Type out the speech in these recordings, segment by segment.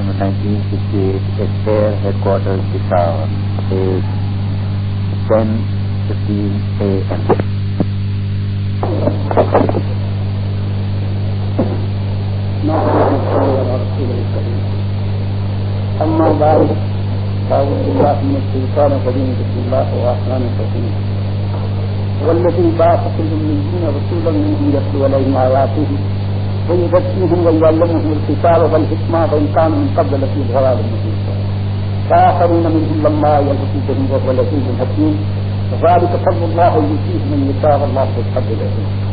September 1968 at Air Headquarters, Peshawar, is 10.15 a.m. أما بعد فأعوذ بالله من الشيطان الرجيم بسم الله الرحمن الرحيم والذي بعث في الأميين رسولا منهم يتلو عليهم آياته ويزكيهم ويعلمهم الكتاب والحكمة وإن كانوا من قبل لفي ضلال مبين فآخرين منهم لما يلبسوا بهم وهو العزيز الحكيم وذلك فضل الله يؤتيه من يشاء والله ذو الفضل العظيم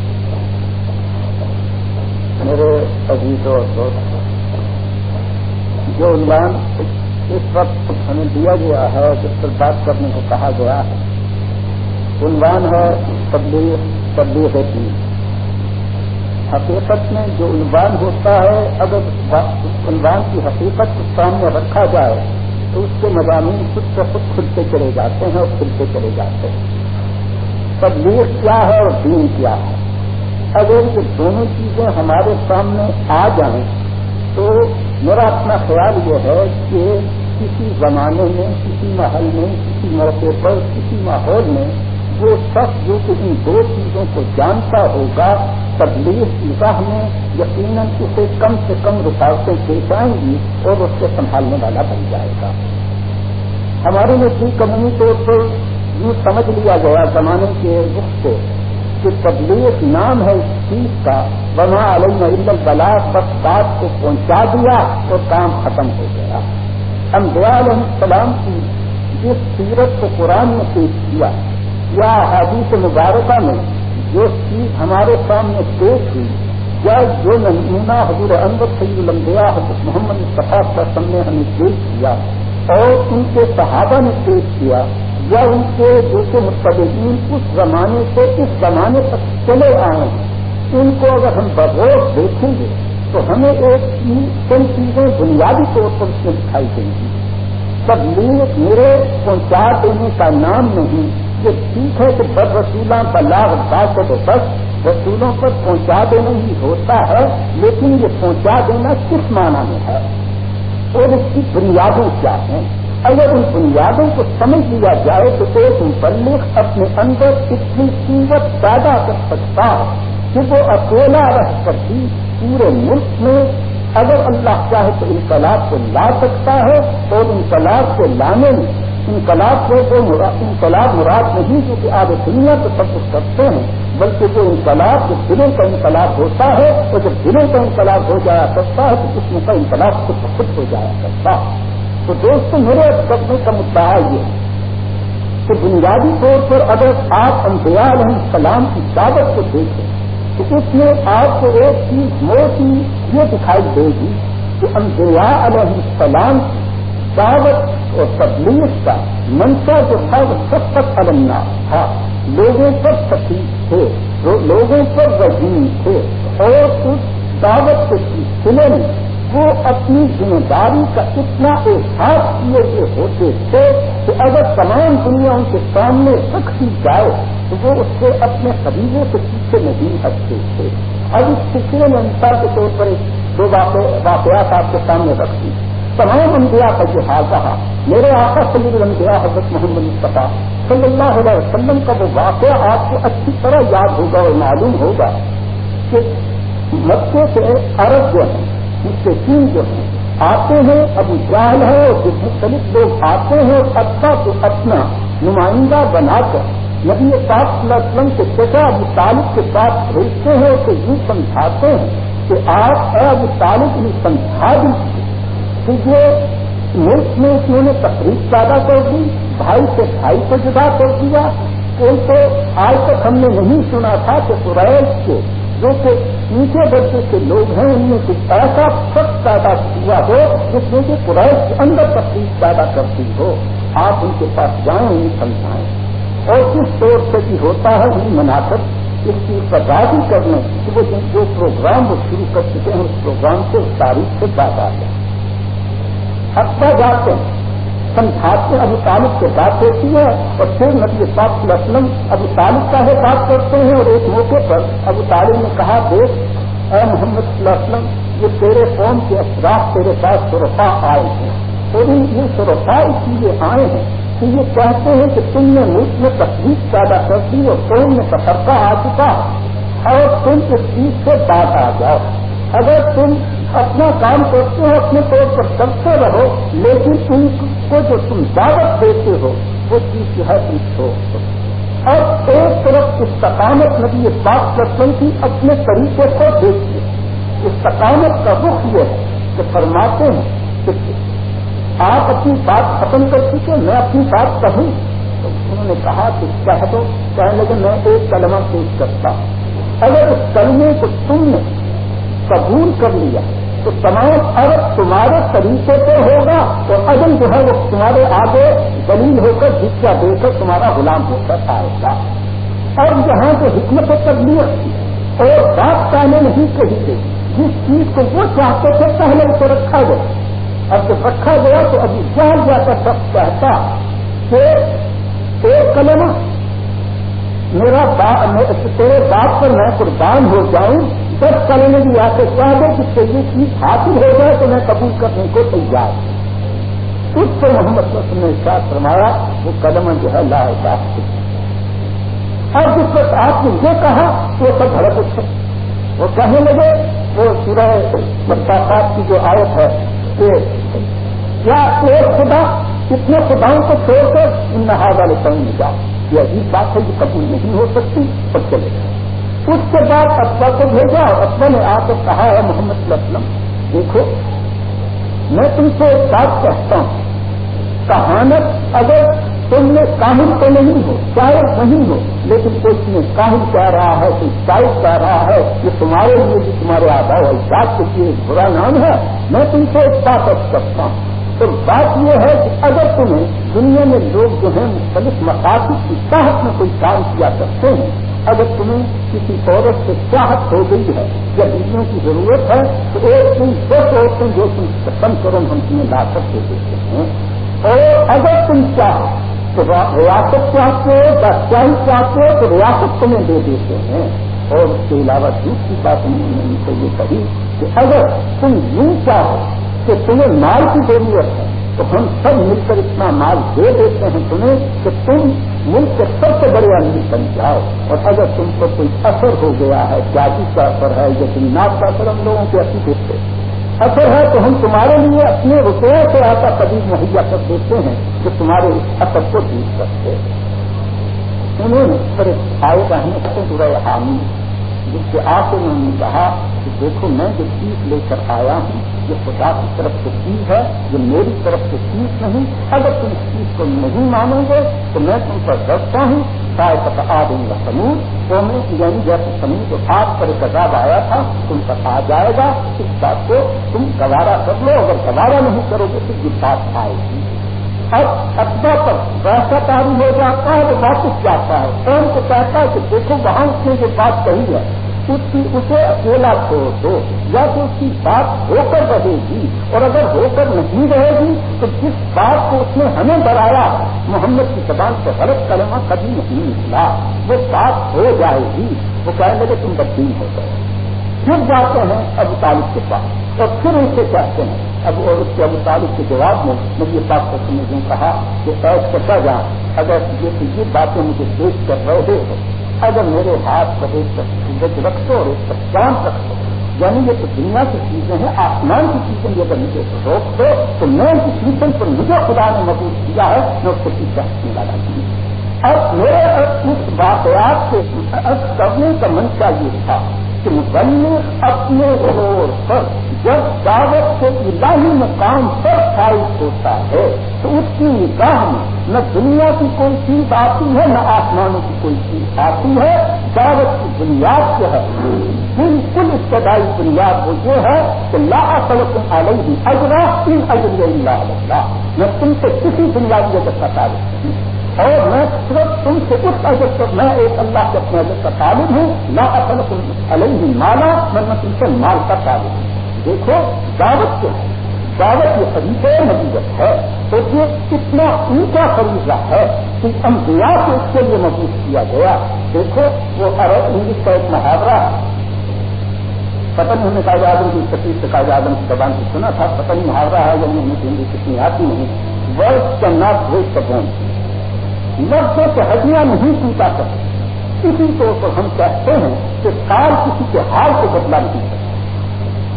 میرے عزیز اور دوست، جو عنوان اس وقت ہمیں دیا گیا ہے اور جس پر بات کرنے کو کہا گیا ہے عنوان ہے تبلیغ تبلیغ دین حقیقت میں جو عنوان ہوتا ہے، اگر عنوان کی حقیقت کو سامنے رکھا جائے، تو اس کے مضامین خود سے خود کھلتے چلے جاتے ہیں اور کھلتے چلے جاتے ہیں۔ تبلیغ کیا ہے اور دین کیا ہے؟ اگر یہ دونوں چیزیں ہمارے سامنے آ جائیں، تو میرا اپنا خیال یہ ہے کہ کسی زمانے میں، کسی محل میں، کسی موقع پر، کسی ماحول میں وہ شخص جو کہ ان دو چیزوں کو جانتا ہوگا، تبلیغ کی راہ میں یقیناً اسے کم سے کم رکاوٹیں پیش آئیں گی اور اس کو سنبھالنے والا بن جائے گا۔ ہمارے نزدیک قانونی طور پر یوں سمجھ لیا گیا زمانے کے رخ سے کہ تبلیغ نام ہے اس چیز کا۔ بنا علیہ بلاس بس بات کو پہنچا دیا اور کام ختم ہو گیا۔ انبیاء علیہ السلام کی جس سیرت کو قرآن میں پیش کیا۔ یا حادیث مبارکہ میں جو چیز ہمارے سامنے پیش ہوئی، یا جو نمونہ حضور انور سید الانبیاء حضرت محمد صفا نے ہمیں پیش کیا اور ان کے صحابہ نے پیش کیا، یا ان کے جو کہ مستقبین اس زمانے سے اس زمانے تک چلے آئے ہیں، ان کو اگر ہم بغور دیکھیں گے تو ہمیں ایک چند چیزیں بنیادی طور پر اس میں دکھائی دیں گی تبلیغ میرے پہنچا دینے کا نام نہیں یہ ٹھیک ہے کہ بد رسولہ بلاغ بات تو بس رسولوں پر پہنچا دینا ہی ہوتا ہے، لیکن یہ پہنچا دینا کس معنی میں ہے؟ اور اس کی بنیادیں کیا ہیں؟ اگر ان بنیادوں کو سمجھ لیا جائے تو ایک مبلغ اپنے اندر اتنی قیمت پیدا کر سکتا کہ وہ اکیلا رہ کر بھی پورے ملک میں اگر اللہ چاہے تو انقلاب کو لا سکتا ہے اور انقلاب کو لانے میں انقلاب کو وہ انقلاب مراد نہیں جو کہ آج دنیا کو سب کچھ کرتے ہیں، بلکہ جو انقلاب، جو دلوں کا انقلاب ہوتا ہے، اور جب دلوں کا انقلاب ہو جایا کرتا ہے، تو اس کا انقلاب خود بخود ہو جایا کرتا ہے۔ تو دوستوں میرے کرنے کا مدعا یہ ہے کہ بنیادی طور پر اگر آپ انبیاء علیہ السلام کی دعوت کو دیکھیں، تو اس میں آپ کو ایک چیز موٹی یہ دکھائی دے گی کہ انبیاء علیہ السلام کی دعوت اور تبلیغ کا منشا جو تھا وہ سب تک علمنا تھا۔ لوگوں پر تکلیف تھے، لوگوں پر وزین تھے۔ اور اس دعوت کے سلسلے میں وہ اپنی ذمہ داری کا اتنا احساس کیے ہوئے ہوتے تھے کہ اگر تمام دنیا ان کے سامنے رکھ جائے تو وہ اس سے اپنے قبیلے سے پیچھے نہیں ہٹتے تھے۔ اب اس سلسلے میں انسان کے طور پر دو واقعات آپ کے سامنے رکھتی تمام انبیاء کا جو حال رہا، میرے آقا صلی الانبیاء حضرت محمد مصطفیٰ صلی اللہ علیہ وسلم کا وہ واقعہ آپ کو اچھی طرح یاد ہوگا اور معلوم ہوگا کہ مکے سے عرب جو ہیں مستقین جو ہیں، آتے ہیں، ابو جہل ہے اور جو مختلف لوگ آتے ہیں اور اچھا کو اپنا نمائندہ بنا کر نبی پاک صلی اللہ علیہ وسلم کے پیسہ ابو طالب کے ساتھ بھیجتے ہیں اسے یوں سمجھاتے ہیں کہ آپ اے ابو طالب نے سمجھا دیجیے کہ ملک میں انہوں نے تقریب پیدا کر دی، بھائی سے بھائی کو جدا کر دیا۔ کوئی تو آج تک ہم نے نہیں سنا تھا کہ قریش کے، جو کہ نیچے درجے کے لوگ ہیں، ان میں کچھ ایسا سخت پیدا ہوا ہو جس میں کہ قرائش کے اندر تفریح پیدا کرتی ہو۔ آپ ان کے پاس جائیں، انہیں سمجھائیں۔ اور کس طور سے بھی ہوتا ہے انہیں منا کر اس چیز کا راضی کرنے، کہ وہ جو پروگرام وہ شروع کر چکے ہیں، اس پروگرام سے تاریخ سے بات آ جائے جاتے ہیں سمجھاتے ابو طالب سے بات ہوتی ہے اور پھر نبی پاک صلی اللہ علیہ وسلم ابو طالب کا ہے بات کرتے ہیں اور ایک موقع پر ابو طالب نے کہا، دیکھ، اے محمد صلی اللہ علیہ وسلم، یہ تیرے قوم کے اثرات تیرے پاس سرفا آئے ہیں۔ اور یہ سرفا اس لیے آئے ہیں کہ یہ کہتے ہیں کہ تم نے ملک میں تکلیف پیدا کر دی اور قوم میں سفرتا آ چکا اور تم اس چیز سے بات آ جاؤ۔ اگر تم اپنا کام کرتے ہو، اپنے طور پر کرتے رہو، لیکن ان کو جو تم دعوت دیتے ہو، وہ چیز جو ہے ہو اور ایک طرف استقامت نبی یہ بات کرتے کی اپنے طریقے کو دیکھیے۔ استقامت کا رخ یہ ہے کہ فرماتے ہیں کہ آپ اپنی بات ختم کر چکے، میں اپنی بات کہوں۔ تو انہوں نے کہا کہ کہہ دو، کہنے لگے، میں ایک کلمہ پیش کرتا ہوں۔ اگر اس کلمے کو تم نے قبول کر لیا تو تمام عرب تمہارے طریقے پہ ہوگا اور عدم جو ہے وہ تمہارے آگے دلیل ہو کر جسا دے کر تمہارا غلام ہو کر آئے گا۔ اور یہاں جو حکمت تبلیغ تھی، اور بات کہنے نہیں کہی گئی، جس چیز کو وہ چاہتے تھے پہلے اسے رکھا گیا۔ اب جب رکھا گیا تو ابھی جان جا کر سب کہتا کہ ایک قلم میرا تیرے باپ پر میں قربان ہو جاؤں دس قلم بھی آ کے کہہ دے کہ یہ چیز حاصل ہو جائے تو میں قبول کرنے کو تیار ہوں۔ اس سے محمد وسلم نے ساتھ فرمایا، وہ قدم جو ہے لا صاف اور جس وقت آپ نے یہ کہا، وہ سب ہڑپ اٹھے۔ وہ کہنے لگے، وہ سورہ برسات کی جو آیت ہے کیا ایک خدا کتنے خداؤں کو چھوڑ کر ان نہا والے کہیں جا یہ عجیب بات ہے کہ قبول نہیں ہو سکتی اور چلے گئے اس کے بعد افوا کو بھیجا اور نے آ کر کہا ہے محمد صلی اللہ علیہ وسلم، دیکھو، میں تم سے ایک بات کہتا ہوں۔ کہانت اگر تم نے کاہل تو نہیں ہو شاید نہیں ہو، لیکن کوئی میں کاہل کہہ رہا ہے، کوئی شاید کہہ رہا ہے کہ تمہارے لیے بھی تمہارے آدھا اجاد کے لیے برا نام ہے۔ میں تم سے ایک بات اب کرتا ہوں۔ تو بات یہ ہے کہ اگر تمہیں دنیا میں لوگ جو ہیں مختلف مقاصد کی چاہت میں کوئی کام کیا کرتے ہیں اگر تمہیں کسی عورت سے چاہت ہو گئی ہے یا بیویوں کی ضرورت ہے، تو ایک تم دس عورتیں جو تم ختم کرو، ہم تمہیں لا کر دے دیتے ہیں۔ اور اگر تم چاہو، تو ریاست چاہتے ہو بادشاہی چاہتے ہو، تو ریاست تمہیں دے دیتے ہیں۔ اور اس کے علاوہ دوسری بات انہوں نے ان کو یہ کہی کہ اگر تم یوں چاہو کہ تمہیں مال کی ضرورت ہے تو ہم سب مل کر اتنا مال دے دیتے ہیں تمہیں کہ تم ملک کے سب سے بڑے امیر بن جاؤ۔ اور اگر تم کو کوئی اثر ہو گیا ہے جاتی کا اثر ہے یا ناپ کا اثر، ہم لوگوں کے اچھی دیتے اثر ہے تو ہم تمہارے لیے اپنے روپئے سے ایسا قدیم مہیا کر دیتے ہیں کہ تمہارے اس اثر کو جیت سکتے انہوں نے پھر آئے رہنے سے برے حامی جس کے آخر انہوں نے کہا کہ دیکھو میں جو چیز لے کر آیا ہوں یہ خدا کی طرف سے چیز ہے یہ میری طرف سے چیز نہیں، اگر تم اس چیز کو نہیں مانو گے، تو میں تم پر رکھتا ہوں۔ شاید آ دوں گا سمود تو میں یعنی جیسے سمود جو آپ پر ایک عذاب آیا تھا، تم پر آ جائے گا۔ اس بات کو تم گوارا کر لو، اگر گوارا نہیں کرو گے تو یہ بات آئے گی۔ اب اتبا پر ویسا تاری ہو جاتا ہے تو واپس جاتا ہے۔ قوم کو کہتا ہے کہ دیکھو، وہاں اس نے جو بات کہی ہے۔ اسے اکیلا چھوڑ دو، یا تو اس کی بات ہو کر رہے گی، اور اگر ہو کر نہیں رہے گی، تو جس بات کو اس نے ہمیں ڈرایا، محمد کی زبان سے غلط کرنا کبھی نہیں نکلا۔ وہ بات ہو جائے گی، وہ کہیں گے کہ تم بدین ہو گئے۔ پھر جاتے ہیں ابو طالب کے پاس، اور پھر ان سے کہتے ہیں۔ اب اور اس کے ابو طالب کے جواب میں مجھے یہ بات کو سمجھ کہا کہ ایس کرتا جا اگر یہ باتیں مجھے دیکھ کر رہے ہو اگر میرے ہاتھ پر ایک سورج رکھ دو اور ایک پر چاند رکھ دو یعنی یہ تو دنیا کی چیزیں ہیں، آسمان کی چیزیں یہ اگر مجھے روک دو تو میں اس چیزوں پر مجھے خدا نے محبوب کیا ہے، میں اس کو پیچھے لگا دوں اب میرے اس واقعات سے کرنے کا منشا یہ تھا کہ مبلغ اپنے طور پر جب دعوت سے الہی مقام پر فائد ہوتا ہے، تو اس کی نگاہ میں نہ دنیا کی کوئی چیز آتی ہے، نہ آسمانوں کی کوئی چیز آتی ہے۔ دعوت کی بنیاد جو ہے، بالکل ابتدائی بنیاد وہ یہ ہے کہ لا سلق علیہ اجرا ان اجر اللہ میں تم سے کسی بنیادی اجر کا تعلق نہیں اور میں صرف تم سے اس عزت پر میں ایک اللہ کے اپنے عزت کا تعلق ہوں نہ اصل علیہ مالا میں تم سے مال کا تعلق ہوں دیکھو، دعوت کیا ہے۔ دعوت یہ طریقے نبیت ہے۔ تو یہ کتنا اونچا فریضہ ہے کہ انبیاء کو اس کے لیے محبوب کیا گیا، دیکھو، وہ عرب انگلش کا ایک محاورہ پتہ نہیں ہمیں قائد اعظم کی تکلیف سے قائد اعظم کی زبان سے سنا تھا۔ پتہ نہیں محاورہ ہے یا ہمیں ہندی کتنی آتی نہیں۔ ورڈ کا ناٹ ویٹ کا بون۔ لفظوں سے ہڈیاں نہیں ٹوٹا کرتے اسی طور پر ہم کہتے ہیں کہ کال کسی کے حال کو بدلا نہیں سکتا۔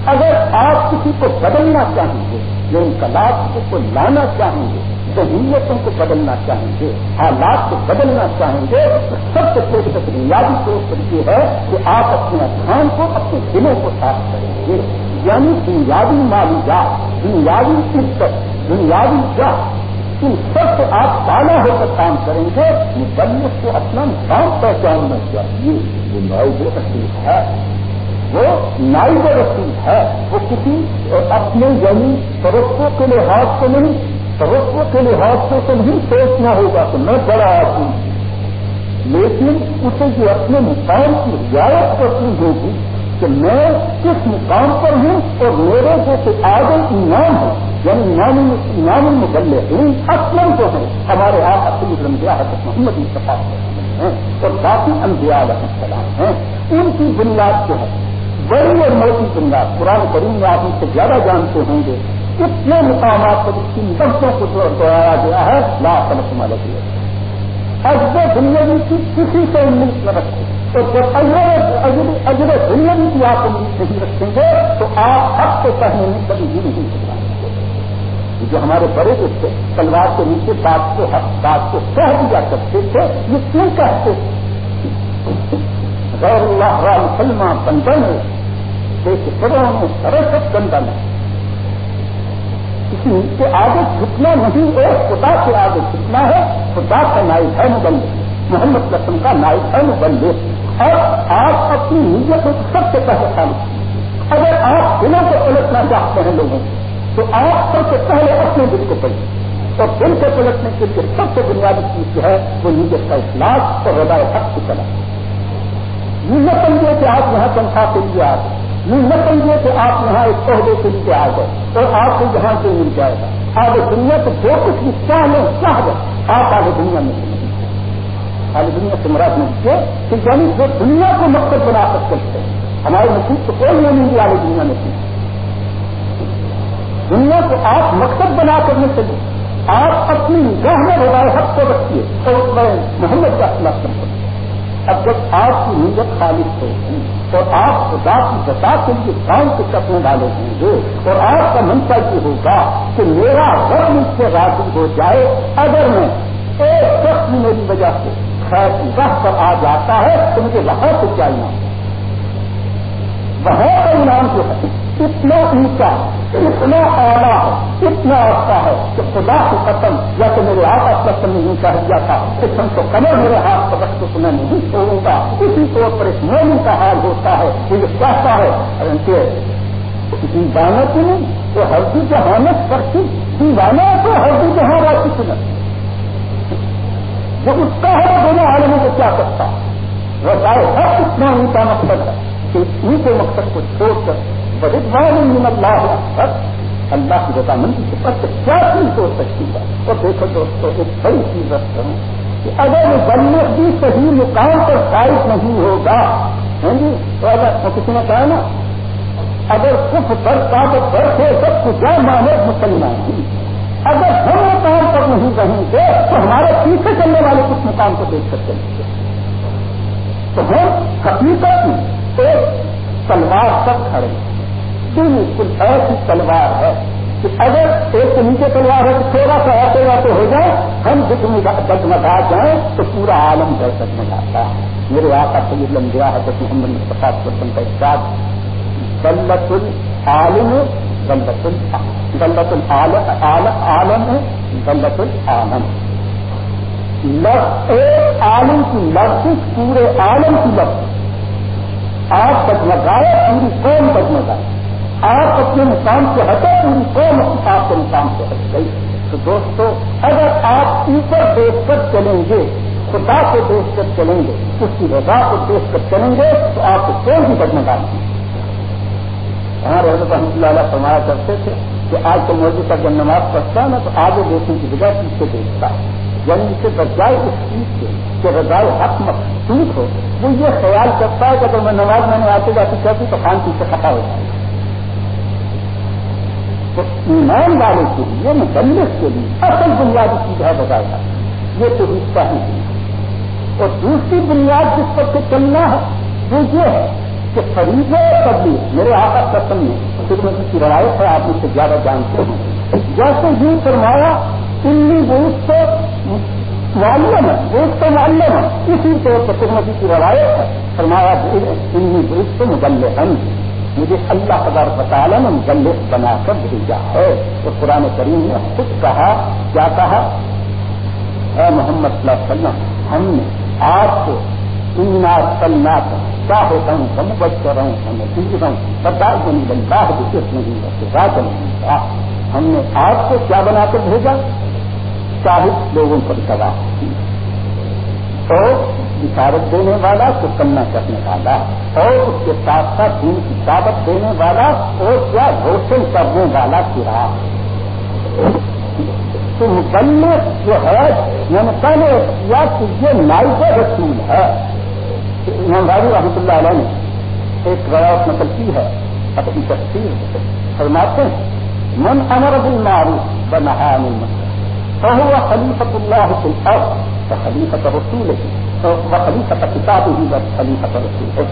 اگر آپ کسی کو بدلنا چاہیں گے یا انقلاب کو لانا چاہیں گے ضروریتوں کو بدلنا چاہیں گے، حالات کو بدلنا چاہیں گے، تو سب سے پہلے بنیادی طور پر یہ ہے کہ آپ اپنے اذہان کو، اپنے دلوں کو صاف کریں گے۔ یعنی بنیادی معلومات، بنیادی عزت، بنیادی جات ان سب سے آپ تالا ہو کر کام کریں گے مصنف کو اپنا کام پہچاننا چاہیے۔ وہ نائب ہے۔ وہ نائب رسول ہے۔ وہ کسی اپنے یعنی فروختوں کے لحاظ سے نہیں فروختوں کے لحاظ سے تو نہیں سوچنا ہوگا کہ میں بڑا آدمی لیکن اسے یہ اپنے مقام کی رعایت کرنی ہوگی کہ میں کس مقام پر ہوں اور میرے جیسے آگے انعام ہے یعنی انعام مبلے ہوں اصل جو ہے ہمارے آپ اصلی رمضیا حضرت محمد مصطفیٰ ہیں اور باقی انبیاء علیہ السلام ہیں۔ ان کی بنیاد جو ہے بڑی اور موٹی بنیاد قرآن کریم میں آپ ان سے زیادہ جانتے ہوں گے۔ کتنے مقامات پر اس کی لفظوں کو دوہرایا گیا ہے۔ لا سمجھ مالک اجر دنیا کی کسی سے امید نہ رکھے تو جب اجر دنیا کی آپ امید نہیں رکھیں گے، تو آپ حق سے کہنے میں کبھی بھی نہیں سکتا جو ہمارے بڑے جو تھے، تلوار کے نیچے بات کو حق بات کو کہہ دیا کرتے تھے، یہ کیوں کہتے؟ تھے غیر اللہ مسلمان بندن ہے، دیکھ فروں میں سرسد بندن ہے۔ کسی کے آگے جھکنا نہیں ایک خدا کے آگے جھکنا ہے، خدا کا نائب ہے مبلے محمد قسم کا نائب ہے مبلے اور آپ اپنی نیت کو سب سے پہلے خالی اگر آپ دلوں کو پلٹنا چاہتے ہیں لوگوں، تو آپ سب سے پہلے اپنے دل کو پلٹیں۔ اور دل کو پلٹنے کے لیے سب سے بنیادی چیز جو ہے، وہ نیت کا اخلاق اور رضائے حق کی طرح یہ سمجھے کہ آپ یہاں تنخواہ کے لیے آ گئے یہ نہ سمجھے کہ آپ یہاں ایک عہدے کے لیے آ گئے اور آپ کو یہاں سے مل جائے گا۔ آگے دنیا کو جو کچھ بھی چاہ لیں چاہ گئے آپ آگے دنیا میں آگے دنیا سے مراد نہیں کہ یعنی جو دنیا کو مقصد بنا کر چلتے ہیں۔ ہمارے نصیب تو کوئی نہیں ملی آگے دنیا میں دنیا کو آپ مقصد بنا کر نہیں چلیے آپ اپنی نگاہ میں روایت حق کو رکھیے اور محمد کا خلاف کرتے اب جب آپ کی نیت خالص ہوگی تو آپ خدا کی بتا کے لیے کام کے چپنے ڈالے ہوں گے اور آپ کا منشا یہ ہوگا کہ میرا رب مجھ سے راضی ہو جائے اگر میں ایک شخص میری وجہ سے خیر گاہ پر آ جاتا ہے تو مجھے وہاں سے چاہیے وہاں کا انعام جو ہے اتنا اونچا اتنا اعلیٰ ہے اتنا اچھا ہے کہ خدا کی قسم یا تو میرے آپ کا قسم نہیں کہہ دیا تھا کہ تم کو کمر میرے ہاتھ پر رکھ تو نہیں چھوڑوں گا اسی طور پر ایک مومن کا حال ہوتا ہے وہ یہ کہتا ہے کہ دیوانا کی نہیں تو ہلدی جہانت کرتی دیوانا تو ہلدی جہاں راتی سنت جو اس کا ہے دونوں عالموں کو کیا کرتا رسائے ہر اتنا اونچا مقصد ہے کہ اونچے مقصد کو چھوڑ کر من اللہ اللہ کی رضامندی کے پر کیا چیز ہو سکتی ہے؟ اور دیکھو دوستوں ایک بڑی چیز رکھ کروں کہ اگر وہ بننے بھی صحیح مقام پر فائد نہیں ہوگا ہاں جی؟ تو اگر کسی نے کہا نا، اگر کچھ برتا تو برسے سب کچھ مانے؟ مسلمان ہی۔ اگر ہم مقام پر نہیں رہیں گے، تو ہمارے پیچھے چلنے والے کچھ مقام کو دیکھ سکتے ہیں؟ تو ہم حقیقت میں ایک تلوار سب کھڑے ہیں۔ بالکل ایسی تلوار ہے کہ اگر ایک نیچے تلوار ہے تو تھوڑا سا ایسے تو ہو جائے، ہم ڈگمگا جائیں تو پورا عالم ڈر ڈگمگاتا ہے۔ میرے آقا سید لمبیا ہے تو محمد مصطفیٰ پسند کا ارشاد غلط العالم غلط غلط عالم ہے غلط العالم ایک عالم کی لفظ، پورے عالم کی لفظ۔ آپ ڈگمگائے پوری قوم ڈگمگائے آپ اپنے مقام سے ہٹے پوری قوم آپ کے مقام سے ہٹ گئی۔ تو دوستو، اگر آپ اوپر دیکھ کر چلیں گے، خدا کو دیکھ کر چلیں گے، اس کی رضا کو دیکھ کر چلیں گے، تو آپ کو کوئی بھی بدن ڈالیں ہمارے حضرت ہاں، رحمۃ اللہ علیہ فرمایا کرتے تھے کہ آج تو موضوع کا جب نماز پڑھتا ہے نا، تو آگے دیکھنے کی بجائے پیچھے دیکھتا ہے۔ یعنی اسے بجائے اس چیز کے کہ رضائے حق مقصود ہو، وہ یہ خیال کرتا ہے کہ اگر میں نماز میں نے آتے جاتی کرتی تو خان پیچھے خطا ہو جائے تو ایمان والے کے لیے یعنی مبلس کے لیے اصل بنیادی چیز ہے بتایا یہ تو حصہ ہی نہیں اور دوسری بنیاد جس پر سے چلنا ہے، وہ یہ ہے کہ فریض تبلیغ، میرے آقا قسم میں خدمت کی روایت ہے، آپ اس سے زیادہ جانتے ہیں۔ جیسے یوں فرمایا، انی بوس سے معلوم ہے بوس تو معلوم ہے اسی طور پر خدمتی کی روایت ہے۔ فرمایا، انی بوس سے مبلغ مجھے اللہ قدار بطالہ نے مجلس بنا کر بھیجا ہے۔ تو قرآن کریم نے خود کہا، کیا کہا؟ اے محمد صلی اللہ علیہ وسلم، ہم نے آپ کو اننا سلنا کیا ہوتا ہوں؟ ہم بچ کر رہا ہوں ہمیں سیکھ رہا ہوں۔ بتا دوں بنتا ہے کس نہیں ہے راج ہم نے آپ کو کیا بنا کر بھیجا؟ چاہیے لوگوں پر گواہ اور بشارت دینے والا تو کرنا کرنے والا اور اس کے ساتھ ساتھ دین کی دعوت دینے والا اور کیا روشن کرنے والا چراغ تو مبلغ جو ہے میں نے پہلے کیا کہ یہ نائب رسول ہے۔ امام راجو رحمۃ اللہ علیہ نے ایک روایت نقل کی ہے، اپنی تفصیل فرماتے ہیں، من امر بالمعروف بنہا نہیں فهو خلیفۃ اللہ فی الارض وخلیفۃ ہی بس کتابہ رسول ہے۔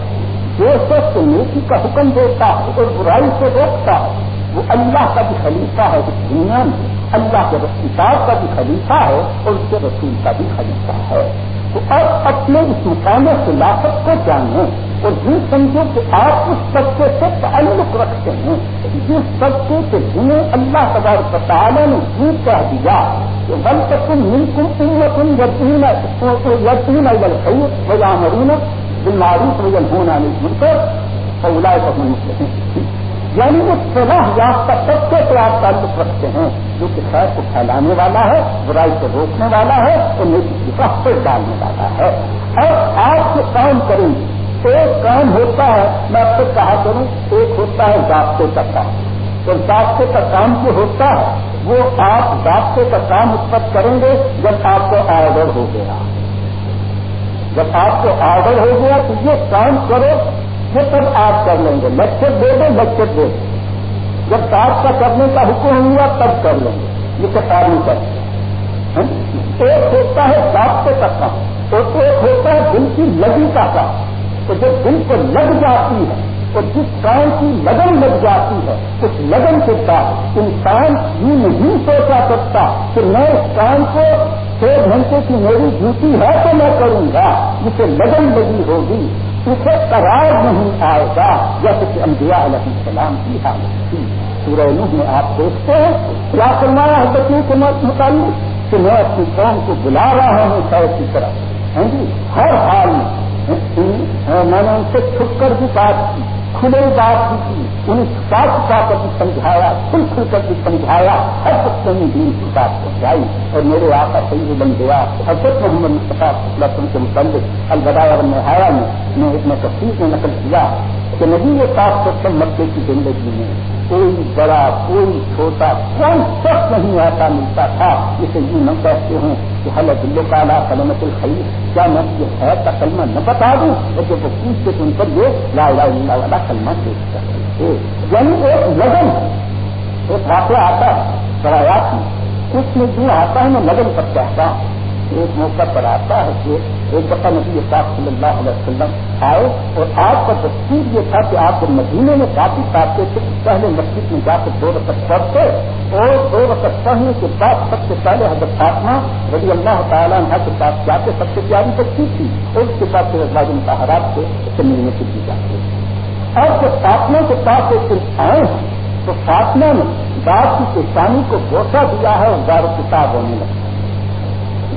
جو شخص نیکی کا حکم دیتا ہے اور برائی سے روکتا ہے، وہ اللہ کا بھی خلیفہ ہے اس دنیا میں۔ اللہ کے کتاب کا بھی خلیفہ ہے اور اس کے رسول کا بھی خلیفہ ہے۔ تو اب اپنے اس مقام خلافت کو جانیں اور یہ سمجھو کہ آپ اس طبقے سے تعلق رکھتے ہیں جس طبقے کے جنہیں اللہ تبار تعالیٰ نے یہ کہہ دیا کہ بل تک مل کم تم یقین یقین اول خیر وجہ مرین بالمعروف وجن ہونا نہیں مل کر اور اولائے تک یعنی وہ صلاح یافتہ طبقے سے آپ تعلق رکھتے ہیں، جو کہ خیر کو پھیلانے والا ہے، برائی کو روکنے والا ہے اور نیکی کی پہ ڈالنے والا ہے۔ اور آپ جو کام کریں گے ایک کام ہوتا ہے، میں آپ سے کہا کروں، ایک ہوتا ہے ضابطے کا کام۔ تو ضابطے کا کام جو ہوتا ہے، وہ آپ ضابطے کا کام اس کریں گے جب آپ کو آرڈر ہو گیا۔ جب آپ کو آرڈر ہو گیا، تو یہ کام کرو یہ سب آپ کر لیں گے۔ لیکچر دے دیں لیکچر دے دیں۔ جب کاٹ کا کرنے کا حکم ہوا، تب کر لیں گے۔ یہ کتاب نہیں ہاں؟ کرتے ایک ہوتا ہے ضابطے کا کام اور ایک ہوتا ہے دل کی لگی کا کام۔ تو جب دل کو لگ جاتی ہے، اور جس کام کی لگن لگ جاتی ہے، اس لگن کے ساتھ انسان یہ نہیں سوچا سکتا کہ میں اس کام کو چھ گھنٹے کی میری ڈیوٹی ہے تو میں کروں گا، جسے لگن لگی ہوگی۔ اسے قرار نہیں آئے گا، جیسے کہ انبیاء علیہ السلام کی حالت تھی۔ سورہ نوح میں آپ دیکھتے ہیں کیا فرمایا ہے، بچوں کے متعلق کہ میں اپنی قوم کو بلا رہا ہوں شہر کی طرف۔ ہاں جی ہر حال میں ہاں جی، ہاں، میں نے ان سے چھپ کر بھی بات کی۔ کھلے بات بھی کی انہیں صاف چھپا بھی سمجھایا، کھل کھل کر بھی سمجھایا، ہر وقت نے دین کی بات پہنچائی اور میرے آقا صحیح بن گیا، حضرت محمد مصطفیٰ کے متعلق البدا اور نہایا میں نے ایک میں تفصیل میں نقل کیا کہ نہیں یہ صاف ستر مکے کی زندگی میں کوئی بڑا، کوئی چھوٹا، کوئی شخص نہیں ایسا ملتا تھا جسے یہ نہ کہتے ہوں کہ حل دلو کالا کلمت الخیر۔ کیا میں یہ ہے کا کلمہ نہ بتا دوں؟ اور جب وہ پوچھتے تو ان پر یہ لا لا اللہ والا کلمہ پیش کرتے تھے یعنی ایک لگن ایک واقعہ آتا ہے سرایات میں۔ اس میں جو آتا ہے میں لگن پر چاہتا ہوں۔ ایک موقع پر آتا ہے کہ ایک دفعہ نبی صاحب صلی اللہ علیہ وسلم آئے اور آپ کا تصویر یہ تھا کہ آپ کو مدینے میں کافی پاتے تھے پہلے مسجد میں جا کر دو رقط پڑھتے اور دو رقط پڑھنے کے بعد سب سے پہلے حضرت فاطمہ رضی اللہ تعالیٰ عنہ کے پاس جا کے سب سے پیاری بچی تھی اور اس کے بعد پھر اللہ سے ملنے کی دی جاتی ہے اور جب فاطمہ کے پاس ایک دن آئے ہیں، تو فاطمہ نے باپ کی کسانی کو بوسا دیا ہے اور دار کتاب ہونے لگا۔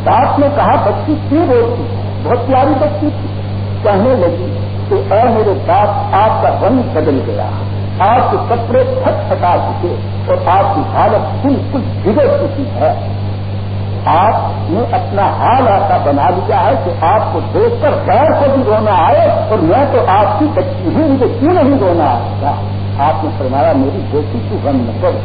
باپ نے کہا، بچی کیوں روتی بہت پیاری بچی تھی۔ کہنے لگی کہ، اے میرے باپ، آپ کا رنگ بدل گیا۔ آپ کے کپڑے پھٹ پھٹا چکے اور آپ کی حالت بالکل بگڑ چکی ہے۔ آپ نے اپنا حال ایسا بنا لیا ہے کہ آپ کو دیکھ کر غیر کو بھی رونا آئے اور میں تو آپ کی بچی ہوں، مجھے کیوں نہیں رونا آئے؟ گا آپ نے فرمایا، میری بیٹی کی غم نہ کرو۔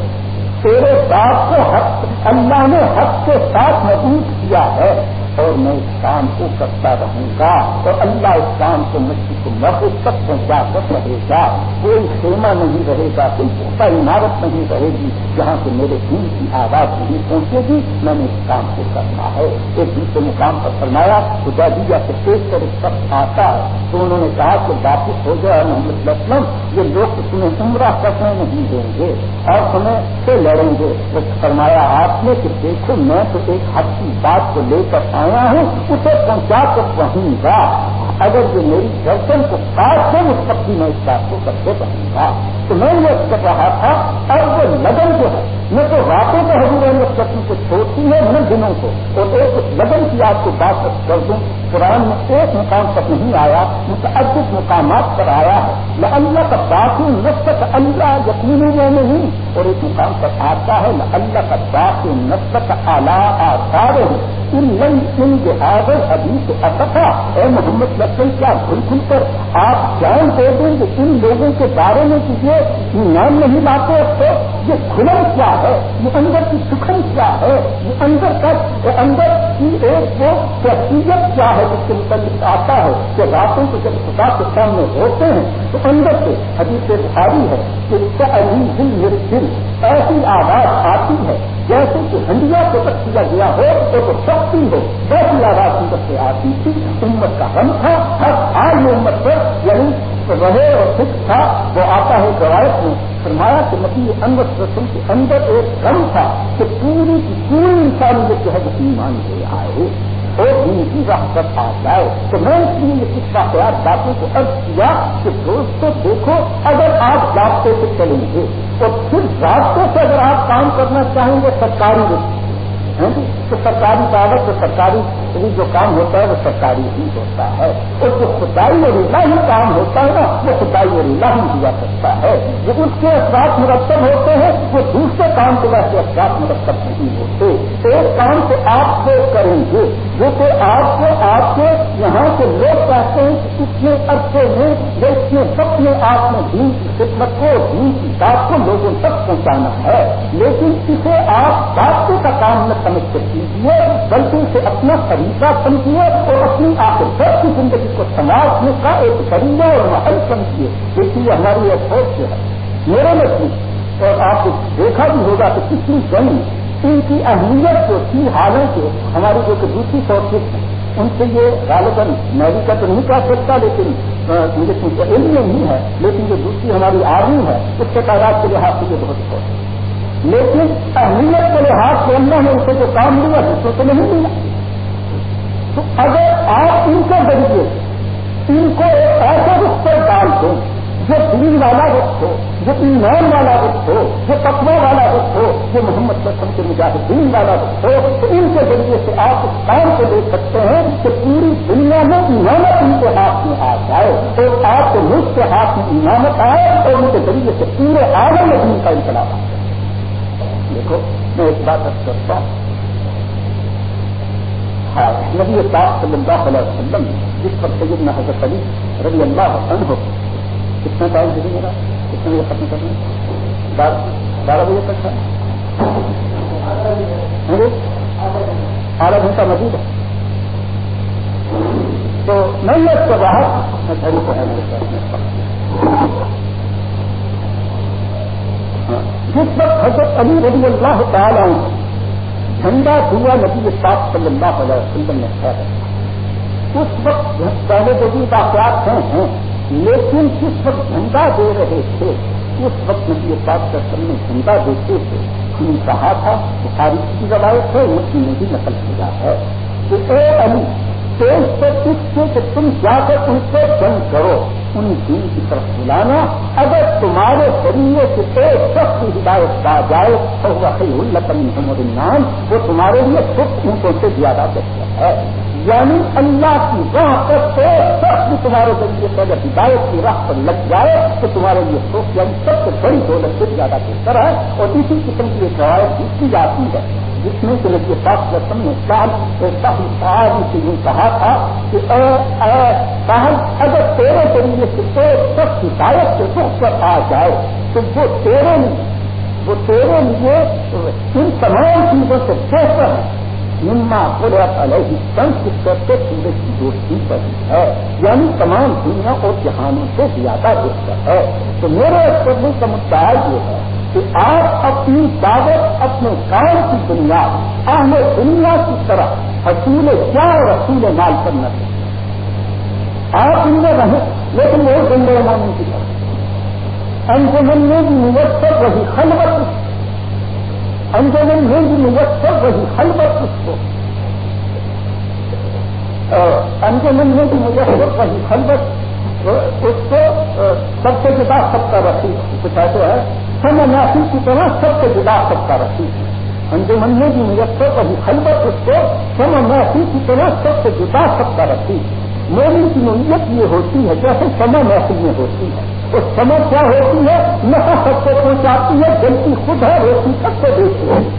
تیرے باپ کو حق، اللہ نے حق کے ساتھ محبوب کیا ہے۔ اور میں اس کام کو کرتا رہوں گا تو اللہ اس کام کو مچھلی کو محبوب تک پہنچا کر رہے گا۔ کوئی خیمہ نہیں رہے گا، کوئی پختہ عمارت نہیں رہے گی جہاں سے میرے دین کی آواز نہیں پہنچے گی۔ میں نے اس کام کو کرنا ہے۔ ایک دوسرے مقام پر فرمایا، خدا جی، دیا سے پیش کر سخت آتا ہے۔ تو انہوں نے کہا کہ واپس ہو جائے محمد وسلم یہ لوگ تمہیں عمرہ کرنے نہیں دیں گے اور تمہیں سے لڑیں گے۔ فرمایا، آپ نے کہ دیکھو، میں تو ایک حق کی بات کو لے کر آیا ہوں، اسے پہنچا کر پہنگا گا۔ اگر جو میری گردن کو کاٹ سے اس وقت میں اس بات کو کرتے رہوں گا، تو میں یہ کر رہا تھا اور وہ لگن جو ہے، میں تو راتوں کو حضور احمد قسم کو چھوڑتی ہے نہ دنوں کو، اور ایک لگن کی آپ کو بات کر دوں۔ قرآن میں ایک مقام تک نہیں آیا، متعدد مقامات پر آیا ہے۔ نہ اللہ کا باقی نسبت اللہ یقینی میں نہیں، اور ایک مقام پر آتا ہے نہ اللہ کا باقی نسبت اعلیٰ آسار ان نئی ان جہاز حدیث اکتھا اے محمد لکن کیا کھل کھل کر آپ جان دے دیں کہ ان لوگوں کے بارے میں کسی ایمان نہیں لاتے تو یہ کھلن کیا ہے؟ یہ اندر کی سکھن کیا ہے؟ یہ اندر تک اندر کی ایک وہ شخصیت کیا ہے جس کے متعلق آتا ہے کہ راتوں کو جب خدا کے سامنے ہوتے ہیں، تو اندر سے حدیث بخاری ہے کہ علی دل میرے دل، ایسی آواز آتی ہے جیسے کہ ہنڈیا کو تک کیا گیا ہو، تو وہ سختی ہو۔ ویسی آواز اندر سے آتی تھی۔ امت کا غم تھا۔ ہر آج امت پر یعنی رہے اور سکھ تھا۔ وہ آتا ہے روایت میں۔ فرمایا کہ نبی انور رسم کے اندر ایک غم تھا کہ پوری کی پوری انسانیت جو ہے وہ ایمان لے آئے۔ اور دن کی راہ پر آ جائے۔ تو میں اس لیے یہ کچھ واقعات باتوں کو ارد کیا کہ دوستوں دیکھو، اگر آپ راستے سے چلیں گے اور پھر راستے سے اگر آپ کام کرنا چاہیں گے سرکاری جی؟ تو سرکاری کاغذ تو سرکاری جو کام ہوتا ہے وہ سرکاری ہی ہوتا ہے اور جو خدائی اور ریلا ہی کام ہوتا ہے نا، وہ خدائی اور ریلا ہی ہوا سکتا ہے۔ جو اس کے اثرات مرتب ہوتے ہیں، وہ دوسرے کام کے ویسے اثرات مرتب نہیں ہوتے۔ ایک کام کو آپ کو کریں گے، جو کہ آپ کو، آپ کے یہاں کے لوگ چاہتے ہیں کہ اتنے عرصے میں یا اتنے سب میں آپ نے دین کی خدمت کو، دین کی بات کو لوگوں تک پہنچانا ہے۔ لیکن اسے آپ باتوں کا کام نہ سمجھ کر کیجیے بلکہ اسے اپنا طریقہ سمجھیے اور اپنی آپ کی زندگی کو سماجنے کا ایک طریقہ اور محل سمجھیے دیکھیے ہماری اپروچ جو ہے۔ میرے نزدیک اور آپ کو دیکھا بھی ہوگا کہ کتنی جنگ، ان کی اہمیت جو تھی حالانکہ ہماری جو کہ دوسری فورسز ہیں ان سے یہ غالباً میں بھی کا تو نہیں کہہ سکتا، لیکن مجھے علم نہیں ہے، لیکن جو دوسری ہماری آرمی ہے، اس کے تعداد کے لحاظ سے یہ بہت بہت لیکن اہمیت کے لحاظ سے اللہ نے اسے جو کام لیا دوسروں کو نہیں ملا تو اگر آپ ان کے ذریعے ان کو ایک ایسا رخ پر ڈال دیں جو دین والا رخ ہو، جو ایمان والا رخ ہو، جو تقوی والا رخ ہو، جو محمد قسم کے مجاہدین والا رخ ہو، تو ان کے ذریعے سے آپ اس کام کو دیکھ سکتے ہیں کہ پوری دنیا میں ایمانت ان کے ہاتھ میں آ جائے اور آپ کے ملک کے ہاتھ میں ایمانت آئے اور ان کے ذریعے سے پورے عالم میں دین کا انقلاب آئے دیکھو، میں ایک بات کرتا ہوں۔ ہاں نبی پاک صلی اللہ علیہ وسلم جس پر سیدنا حضرت علی رضی اللہ عنہ ہو کتنا ٹائم دے میرا کتنے بجے ختم کرنا بارہ بجے تک ہے ہاں جی؟ آدھا گھنٹہ موجود ہے۔ تو میں یہ کر رہا۔ میں گھڑی کو ہے جس وقت حضرت علی رضی اللہ تعالیٰ جھنڈا دھواں نبی صاحب صلی اللہ علیہ وسلم نے ہے۔ اس وقت پہلے جو بھی واقعات ہیں لیکن جس وقت جھنڈا دے رہے تھے، اس وقت نبی صاحب کا سب نے جھنڈا دیتے تھے ہم کہا تھا، بخاری کی روایت ہے اس نے بھی نقل کیا ہے کہ اے علی پیش پر اس سے کہ تم جا کر ان سے جنگ کرو، ان دین کی طرف بلانا۔ اگر تمہارے ذریعے سے ایک شخص کی ہدایت پا جائے تو محمد النام وہ تمہارے لیے خود اونٹوں سے زیادہ بہتر ہے۔ یعنی اللہ کی راہ پر ایک شخص تمہارے ذریعے سے اگر ہدایت کی راہ پر لگ جائے، تو تمہارے لیے سوچ یعنی سب سے بڑی دولت سے زیادہ بہتر ہے۔ اور اسی قسم کی ایک روایت دوسری جاتی ہے۔ جس میں سے نبی پاک رسم نے سال ایسا ہی صاحب سے یوں کہا تھا کہ اے اے صاحب اگر تیرے ذریعے سے ایک سخت ہدایت سے رخ پر آ جائے، تو وہ تیرے نہیں وہ تیرے لیے ان تمام چیزوں سے بہتر ہے۔ نما پورا علیہ سنس کرتے سورج کی دوستی پر ہے۔ یعنی تمام دنیا اور جہانوں سے زیادہ بہتر ہے۔ تو میرے کرنے کا مدعا یہ ہے کہ آپ اپنی دعوت، اپنے کام کی دنیا اہم دنیا کی طرح حصول کیا اور حصول مال کرنا چاہیے آپ ان میں رہیں، لیکن وہ گندے ماننے کی طرح انجمن میں بھی مبصر وہی خلبت اس کو۔ انجمن میں بھی مبصر وہی خلبت اس کو۔ انجمن میں بھی مبصر وہی خلبت اس کو سب سے جدا سب کا رسی کچھ ایسے ہے۔ سم ناسی کی طرح سب سے جدا جی سب کا رسی انجمن میں بھی مجسر وہی خلبت اس کو سم ناسی کی طرح سب سے جدا سب کا رسی کی نوعیت یہ ہوتی ہے جیسے سمے محفل میں ہوتی ہے۔ تو سمے کیا ہوتی ہے؟ نفا سب کو پہنچاتی ہے جلدی خود ہے روٹی سب کو دیتی ہے۔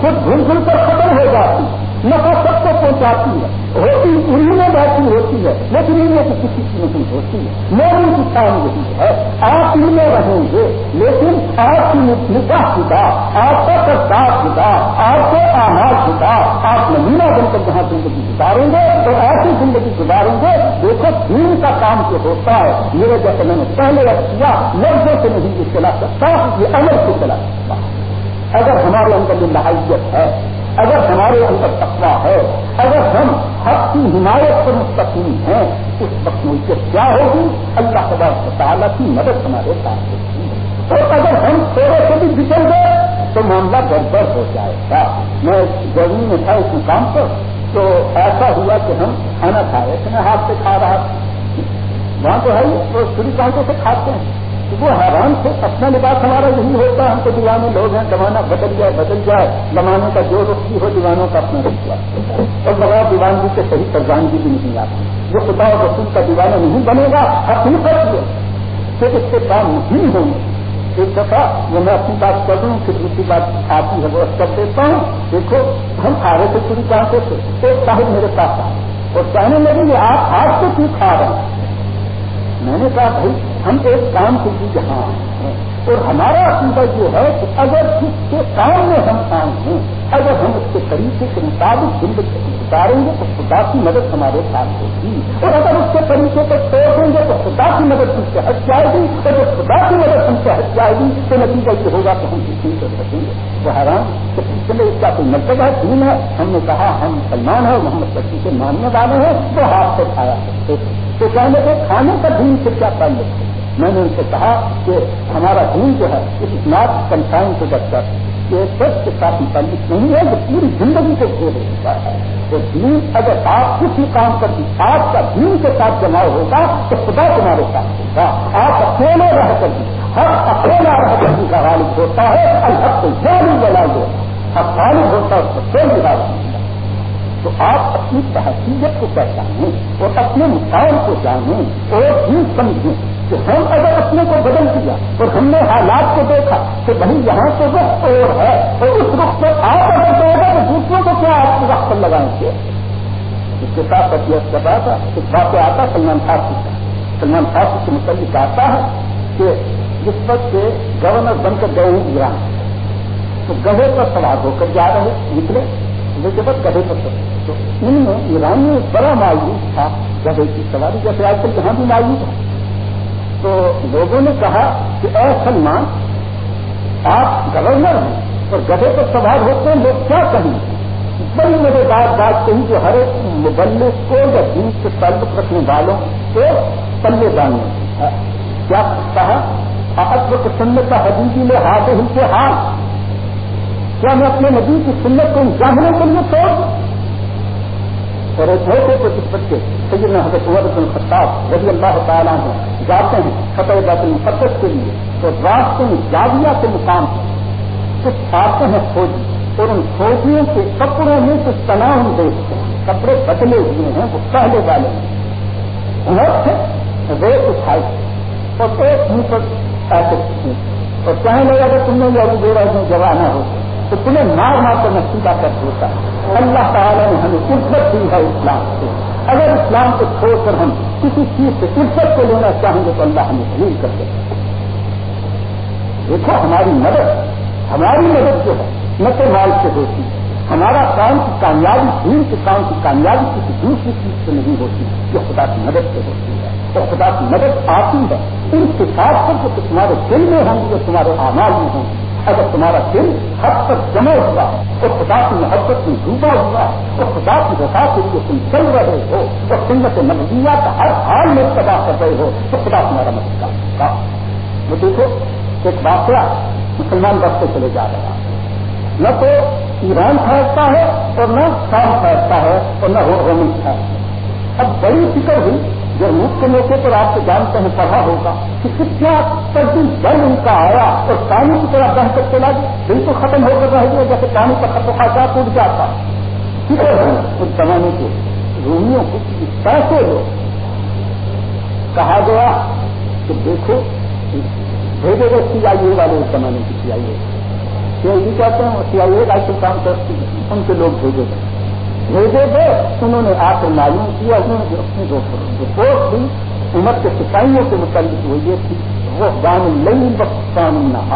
خود گھل گھل کر ختم ہو جاتی ہے۔ نفع سب کو پہنچاتی ہے۔ ہوتی انہیں میں بیٹھی ہوتی ہے لیکن ان میں سے کسی کی نہیں ہوتی ہے۔ مومن کی کام یہی ہے۔ آپ ان میں رہیں گے، لیکن آپ کی نکاح شدہ، آپ کا کردار شدہ، آپ کو آہار شدہ، آپ نمینہ بن کر جہاں زندگی گزاریں گے، تو ایسی زندگی گزاریں گے دیکھو دین کا کام جو ہوتا ہے۔ میرے جیسے میں نے پہلے رکھ کیا، لفظوں سے نہیں یہ چلا سکتا یہ عمل سے چلا سکتا اگر ہمارے اندر یہ لہائیت ہے اگر ہمارے اندر تقوا ہے، اگر ہم حق کی حمایت پر مستقیم ہیں، اس وقت ملک کیا ہوگی؟ اللہ تبار تعالیٰ کی مدد ہمارے ساتھ ہوگی۔ اور اگر ہم تھوڑے سے بھی بچل گئے، تو معاملہ گڑبڑ ہو جائے گا۔ میں گرمی میں تھا اس مقام پر، تو ایسا ہوا کہ ہم کھانا کھائے تھے میں ہاتھ سے کھا رہا وہاں تو ہے وہ سوری کانٹوں سے کھاتے ہیں۔ وہ حیران تھے، اپنا لباس ہمارا یہی ہوتا، ہم تو دیوانے لوگ ہیں، زمانہ بدل جائے بدل جائے زمانے کا جو رخ بھی ہو، دیوانوں کا اپنا رخ اور بغیر دیوانگی سے صحیح پرزانگی بھی نہیں آتی جو خدا اور رسول کا دیوانہ نہیں بنے گا حقیقت یہ کہ اس سے کام نہیں ہوں گے۔ ایک دفعہ وہ میں اپنی بات کر رہا ہوں، پھر دوسری بات آتی ہے، وہ کر دیتا ہوں۔ دیکھو، ہم کھا رہے تھے پوری چاہتے تھے ایک صاحب میرے پاس آئے۔ اور کہنے لگے کہ آپ آج سے کیوں کھا رہے ہیں؟ میں نے کہا، بھائی ہم ایک کام کے لیے یہاں آئے ہیں۔ اور ہمارا عقیدہ یہ ہے کہ اگر اس کے کام میں ہم آئے ہیں، اگر ہم اس کے طریقے کے مطابق زندگی گزاریں گے، تو خدا کی مدد ہمارے ساتھ ہوگی۔ اور اگر اس کے طریقے کو چھوڑ دیں گے، تو خدا کی مدد ہم سے ہٹ جائے گی۔ اور جب خدا کی مدد ہم سے ہٹ جائے گی، تو نتیجہ یہ ہوگا کہ ہم کچھ نہیں کر سکیں گے۔ وہ حیران کہ اس کا کوئی مرتبہ دین ہے ہم نے کہا، ہم مسلمان ہیں، محمد پتی کے ماننے والے ہیں، وہ ہاتھ سے کھایا سکتے تو کہنے کے کھانے کا دین سے کیا تعلق ہے؟ میں نے ان سے کہا کہ ہمارا دین جو ہے، اس ناٹ کنسائن سے بچ کر یہ سب کے ساتھ متعلق نہیں ہے جو پوری زندگی کو کھیل چکا ہے تو دین اگر آپ کسی کام پر بھی آپ کا دین کے ساتھ جماؤ ہوگا، تو خدا تمہارے ساتھ ہوگا۔ آپ اکیلے رہ کر بھی ہر اکیلا رہ کر بھی کا غالب ہوتا ہے، الحق کو جاری جلا دو ہر غالب ہوتا ہے، اس کو کوئی غالب نہیں تو آپ اپنی تحقیقت کو پہچانیں اور اپنے مقام کو جانیں اور بھی سمجھیں کہ ہم اگر اپنے کو بدل دیا اور ہم نے حالات کو دیکھا کہ بھائی یہاں تو رخ اور ہے اور اس رخ کو آپ اگر دو گا تو دوسروں کو کیا آپ وقت پر لگائیں گے؟ اس کے ساتھ ابیت کر رہا تھا ایک بات آتا سلمان فارسی کا۔ سلمان فارسی کے متعلق آتا ہے کہ جس وقت کے گورنر بن کر گئے ہیں ایران، تو گڑھے پر سوار ہو کر جا رہے، نکلے۔ کے بعد گدھے پر تو ان میں ایران میں بڑا مایوس تھا گدھے کی سواری جیسے آج کل جہاں بھی مایوس ہے۔ تو لوگوں نے کہا کہ اے سلمان، آپ گورنر ہیں اور گدھے پر سوار ہوتے ہیں، لوگ کیا کہیں؟ بڑی میرے بات بات کہی جو ہر ایک مبلک کو یا دین سے تعلق رکھنے والوں کو پلے ڈالنے کیا کہا؟ آپ کو سنت کا حدیبی میں ہاتھ ہی کے ہاتھ کیا میں اپنے نبی کی سنت کو جاننے کے لیے چھوڑ اور ایک ہوتے تو اس بچے سیدنا حضرت عمر بن خطاب رضی اللہ تعالیٰ ہیں جاتے ہیں فتح بیت المقدس کے لیے، تو راستے میں جاویہ کے مقام کچھ آتے ہیں فوجی اور ان فوجیوں کے کپڑوں میں کچھ تناؤ دیکھتے ہیں۔ کپڑے بدلے ہوئے ہیں، وہ پہلے والے ہیں۔ عمر ریت اٹھائی اور ایک منہ پر ایسے اور چاہے لگا کہ تم نے یہ ابھی دے رہے ہیں جوانہ ہو تو تمہیں مار مار کر نصیبہ کر ہوتا ہے۔ اللہ تعالیٰ نے ہمیں عزت دی ہے اسلام سے۔ اگر اسلام کو چھوڑ کر ہم کسی چیز سے عزت کو لینا چاہیں گے تو اللہ ہمیں دلیل کر دے۔ دیکھو، ہماری مدد ہماری مدد جو ہے، نہ تو مال سے ہوتی ہے ہمارا کام کی کامیابی، دین کے کام کی کامیابی کسی دوسری چیز سے نہیں ہوتی، جو خدا کی مدد سے ہوتی ہے۔ تو خدا کی مدد آتی ہے۔ ان کتاب پر جو تمہارے دل میں ہوں گے، تمہارے آمال میں ہوں گے۔ اگر تمہارا دل حد تک جمع ہوا تو خدا کی محبت میں ڈوبا ہوا تو خدا کی رضا کے لیے تم چل رہے ہو تو سنت نبیا کا ہر حال میں تباہ کر رہے ہو تو خدا تمہارا مدد کا وہ دیکھو، ایک واقعہ مسلمان راستے چلے جا رہا نہ تو ایران پھینکتا ہے اور نہ شام پھینکتا ہے اور نہ رومن پھینکتا ہے۔ اب بڑی فکر ہوئی جب کے موقع پر آپ کو جانتے ہیں، پڑھا ہوگا۔ کہ کتنا دن جل ان کا آیا اور پانی کی طرح بہ کر چلا گیا؟ دل تو ختم ہو کر رہ گیا، جیسے پانی کا خط خاصا ٹوٹ جاتا۔ فکر ہے، اس زمانے کے رومیوں کو پیسے ہو کہا گیا کہ دیکھو، بھیجے گئے سی آئی اے والے اس زمانے کی سی آئی اے یہ کہتے ہیں؟ سی آئی اے کا کام کرتی ان کے لوگ بھیجے گئے۔ بھیجے گئے انہوں نے آ کر معلوم کیا، انہوں نے اپنی رپورٹ دی عمر کے سپاہیوں کے متعلق وہ یہ تھی، وہ گان لئی وقت قانون نہ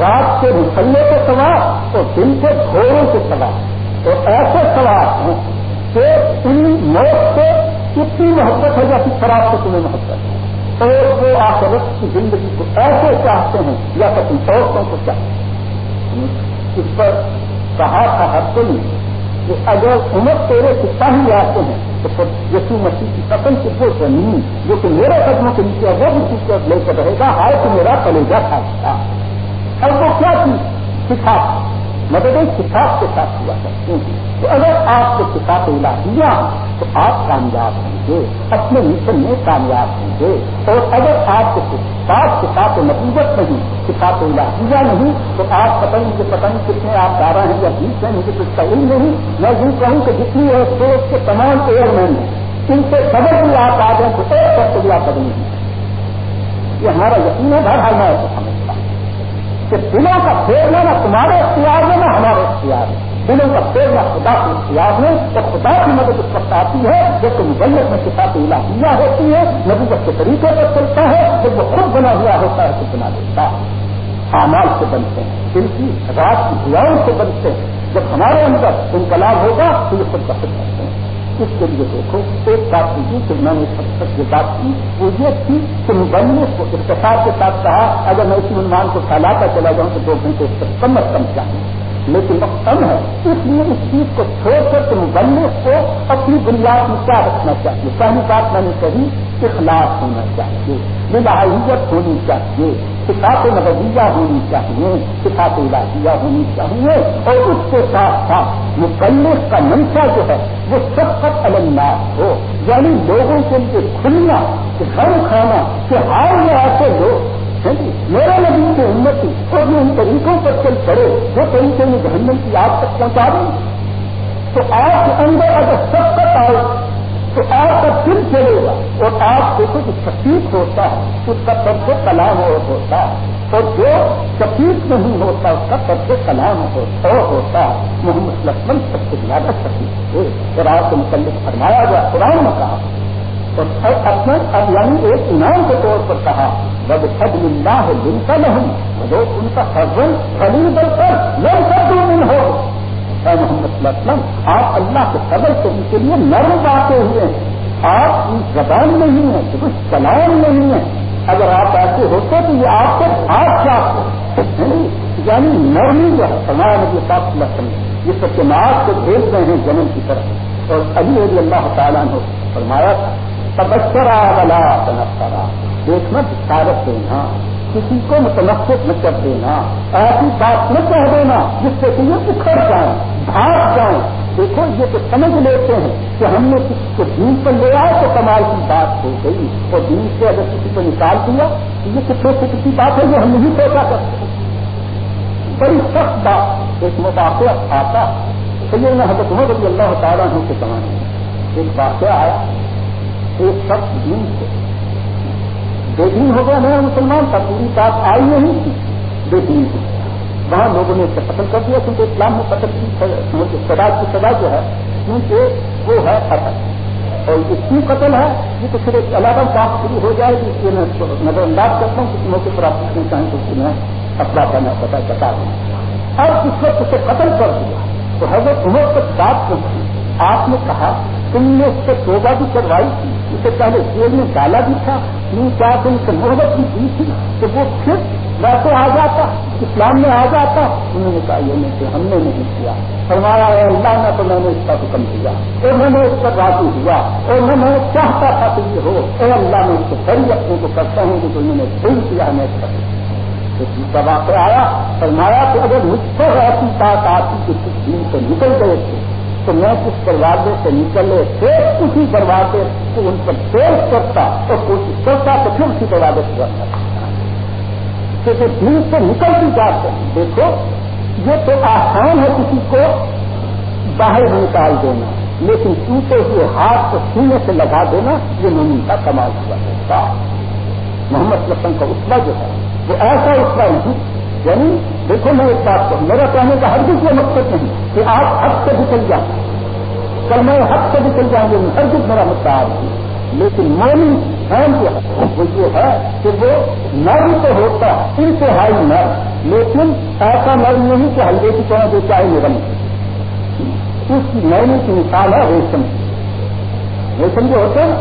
رات کے مسلے کے سوال اور دن کے گھوڑوں کے سوال تو ایسے سوال ہیں کہ ان موت سے کتنی محبت ہے جیسی شراب سے تمہیں محبت ہے۔ اور وہ آخرت کی زندگی کو ایسے چاہتے ہیں، یا کبھی عورتوں کو چاہتے ہیں۔ اس پر کہا تھا ہر دن کہ اگر عمر تیرے سپاہی آتے ہیں، تو پھر یسو مسیح کی قسم سے وہ زمین جو کہ میرے قدموں کے نیچے وہ بھی چیز کو لے کر رہے گا آئے تو میرا کلیجا تھا۔ اب وہ کیا تھی؟ سکھا مدد کتاب کے ساتھ ہوا کرتے ہیں تو اگر آپ کو کتاب الہیہ تو آپ کامیاب ہیں۔ ہوں گے اپنے مشن میں کامیاب ہوں گے اور اگر آپ کو کتاب کے ساتھ نتیجت نہیں، کتاب الہیہ نہیں، تو آپ پتہ نہیں کہ پتہ نہیں کتنے آپ جا رہے ہیں یا بیچ ہیں، مجھے کچھ صحیح نہیں۔ میں یوں کہوں کہ جتنی ہے سوچ کے تمام ایئر مین ان سے سبق بھی آپ آ جائیں تو ایک وقت بھی آپ قدم یہ ہمارا یقین ہے، بہرحال میں ایسا سمجھتا کہ دلوں کا پھیرنا نہ تمہارے اختیار میں، نہ ہمارے اختیار میں۔ دلوں کا پھیرنا خدا کے اختیار میں تو خدا کی مدد اس وقت آتی ہے، جبکہ مبیت میں کتاب الہیہ ہوتی ہے، نبوت کے طریقے پر چلتا ہے، جب وہ خود بنا ہوا ہوتا ہے تو بنا دیتا ہے۔ آمال سے بنتے ہیں، دل کی رات کی دعاؤں سے بنتے ہیں۔ جب ہمارے اندر انقلاب ہوگا تو یہ خود بخود کرتے ہیں۔ اس کے لیے دیکھو، ایک بات کی کہ میں نے سب تک یہ بات کی، وہ یہ تھی کہ مبنی کو اختصار کے ساتھ کہا، اگر میں اس عنوان کو پھیلاتا چلا جاؤں تو دو گھنٹے اس پر کم از کم چاہیے لیکن وقت کم ہے، اس لیے اس چیز کو چھوڑ کر کے مبنی کو اپنی بنیاد میں کیا رکھنا چاہیے؟ پہلی بات میں نے کہی اخلاق ہونا چاہیے، بلاحیت ہونی چاہیے کتاب نبویہ ہونی چاہیے کتاب الہیہ ہونی چاہیے، اور اس کے ساتھ ساتھ مکلف کا منشا جو ہے، وہ سب تک الگ ہو۔ یعنی لوگوں کے لیے کھلنا کہ گھر کھانا، کہ ہار میں ایسے لوگ میرا نبی کی امتی اور یہ ان طریقوں پر چل پڑے جو طریقے میں جہنم کی آگ تک پہنچا دیں۔ تو آپ کے اندر اگر سب تک آئے تو آپ کا دل چلے گا اور آپ دیکھو جو شکیف ہوتا ہے، اس کا سب سے کلام اور ہوتا ہے۔ اور جو شکیف نہیں ہوتا، اس کا سب سے کلام اور ہوتا ہے۔ محمد لکشمن سب سے زیادہ شکیف ہے اور آپ کو متعلق فرمایا گیا، قرآن میں کہا اور اپنے اب یعنی ایک انعام کے طور پر کہا بد سب ملنا ہے دن کا نہیں وہ ان کا حضر خلیل بل کر لڑ کر دو دن ہو اے محمد صلی اللہ علیہ وسلم، آپ اللہ کے قدر سے ان کے لیے نرم باتیں ہوئے ہیں۔ آپ کی زبان نہیں ہے کچھ کلام نہیں ہے اگر آپ ایسے ہوتے تو یہ آپ کو آپ کیا یعنی-, یعنی نرمی جو ہے سماج نبی صاحب صلی اللہ علیہ وسلم یہ سب کے ناز کو بھیج رہے ہیں جنم کی طرف۔ اور ابھی رضی اللہ تعالیٰ نے فرمایا تھا تبشرا تنفرا۔ دیکھنا بشارت دینا۔ کسی کو متنفر نہ کر دینا۔ ایسی بات نہ کہہ دینا جس سے کہ یہ اکھڑ جائیں، بھاگ جائیں۔ دیکھو، یہ تو سمجھ لیتے ہیں کہ ہم نے کسی کو دین پر لے آئے تو کمال کی بات ہو گئی۔ اور دین سے اگر کسی کو نکال دیا، تو یہ کتنے سے کسی بات ہے جو ہم نہیں سوچا کرتے بڑی سخت بات۔ ایک مواقع آتا تو یہ میں حضرت رضی اللہ تعالیٰ ہوں کے زمانے میں ایک واقعہ آیا۔ ایک شخص دین سے۔ بے دین ہو گیا، نیا مسلمان تھا، پوری بات آئی نہیں تھی۔ بے دین کی وہاں لوگوں نے اسے قتل کر دیا، کیونکہ اسلام میں قتل کی سدا یعنی کی سدا جو ہے، کیونکہ وہ ہے قتل۔ اور یہ کیوں قتل ہے؟ یہ تو پھر ایک علاوہ بات شروع ہو جائے گی اس لیے میں نظر انداز کرتا ہوں، کسی موقع پر آپ پوچھنا چاہیں تو اس میں اپنا بنا پتا بتا دیں اور اس وقت اسے قتل کر دیا، تو حضرت عمر تک بات پوچھی آپ نے کہا تم نے اس سے توبہ بھی کروائی تھی۔ اسے پہلے جیل میں ڈالا بھی تھا۔ تین چار دن سے محبت بھی دی تھی کہ وہ پھر ویسے آ جاتا، اسلام میں آ جاتا۔ انہوں نے کہا، یہ نہیں کہ ہم نے نہیں کیا۔ فرمایا ہے اللہ نے تو میں نے اس کا حکم دیا۔ اور میں نے اس پر راضی ہوا۔ اور میں نے چاہتا تھا کہ یہ ہو۔ اے اللہ، میں اس کو بڑی اپنے کو کرتا ہوں کہ انہوں نے دل کیا میں اس پر دوسرا واقع آیا۔ فرمایا کہ اگر مجھ سے ایسی بات آتی کہ کس دن سے نکل گئے تھے تو میں کس دروازے سے نکلے تھے اسی دروازے کو ان پر پیش کرتا اور کوشش کرتا تو پھر اسی دروازے سے کرتا کہ جو دل سے نکلتی جاتے ہیں دیکھو، یہ تو آسان ہے کسی کو باہر نکال دینا، لیکن ٹوٹے ہوئے ہاتھ کو سینے سے لگا دینا، یہ مومن کا کمال ہوا ہے۔ محمد رسم کا اتنا جو ہے وہ ایسا اتنا نہیں یعنی دیکھو میں ایک بات کروں میرا کہنے کا ہر یہ مقصد نہیں کہ آپ حق سے نکل جائیں۔ کل میں حق سے نکل جاؤں گے، ہر کچھ میرا مدعا نہیں لیکن مومن فین جو ہے، وہ یہ ہے کہ وہ نرم تو ہوتا ہے، انتہائی نرم، لیکن ایسا نرم نہیں کہ ہلکے کی طرح جو چاہے نرم اس کی نرمی کی مثال ہے ریشم۔ ریشم جو ہوتے ہیں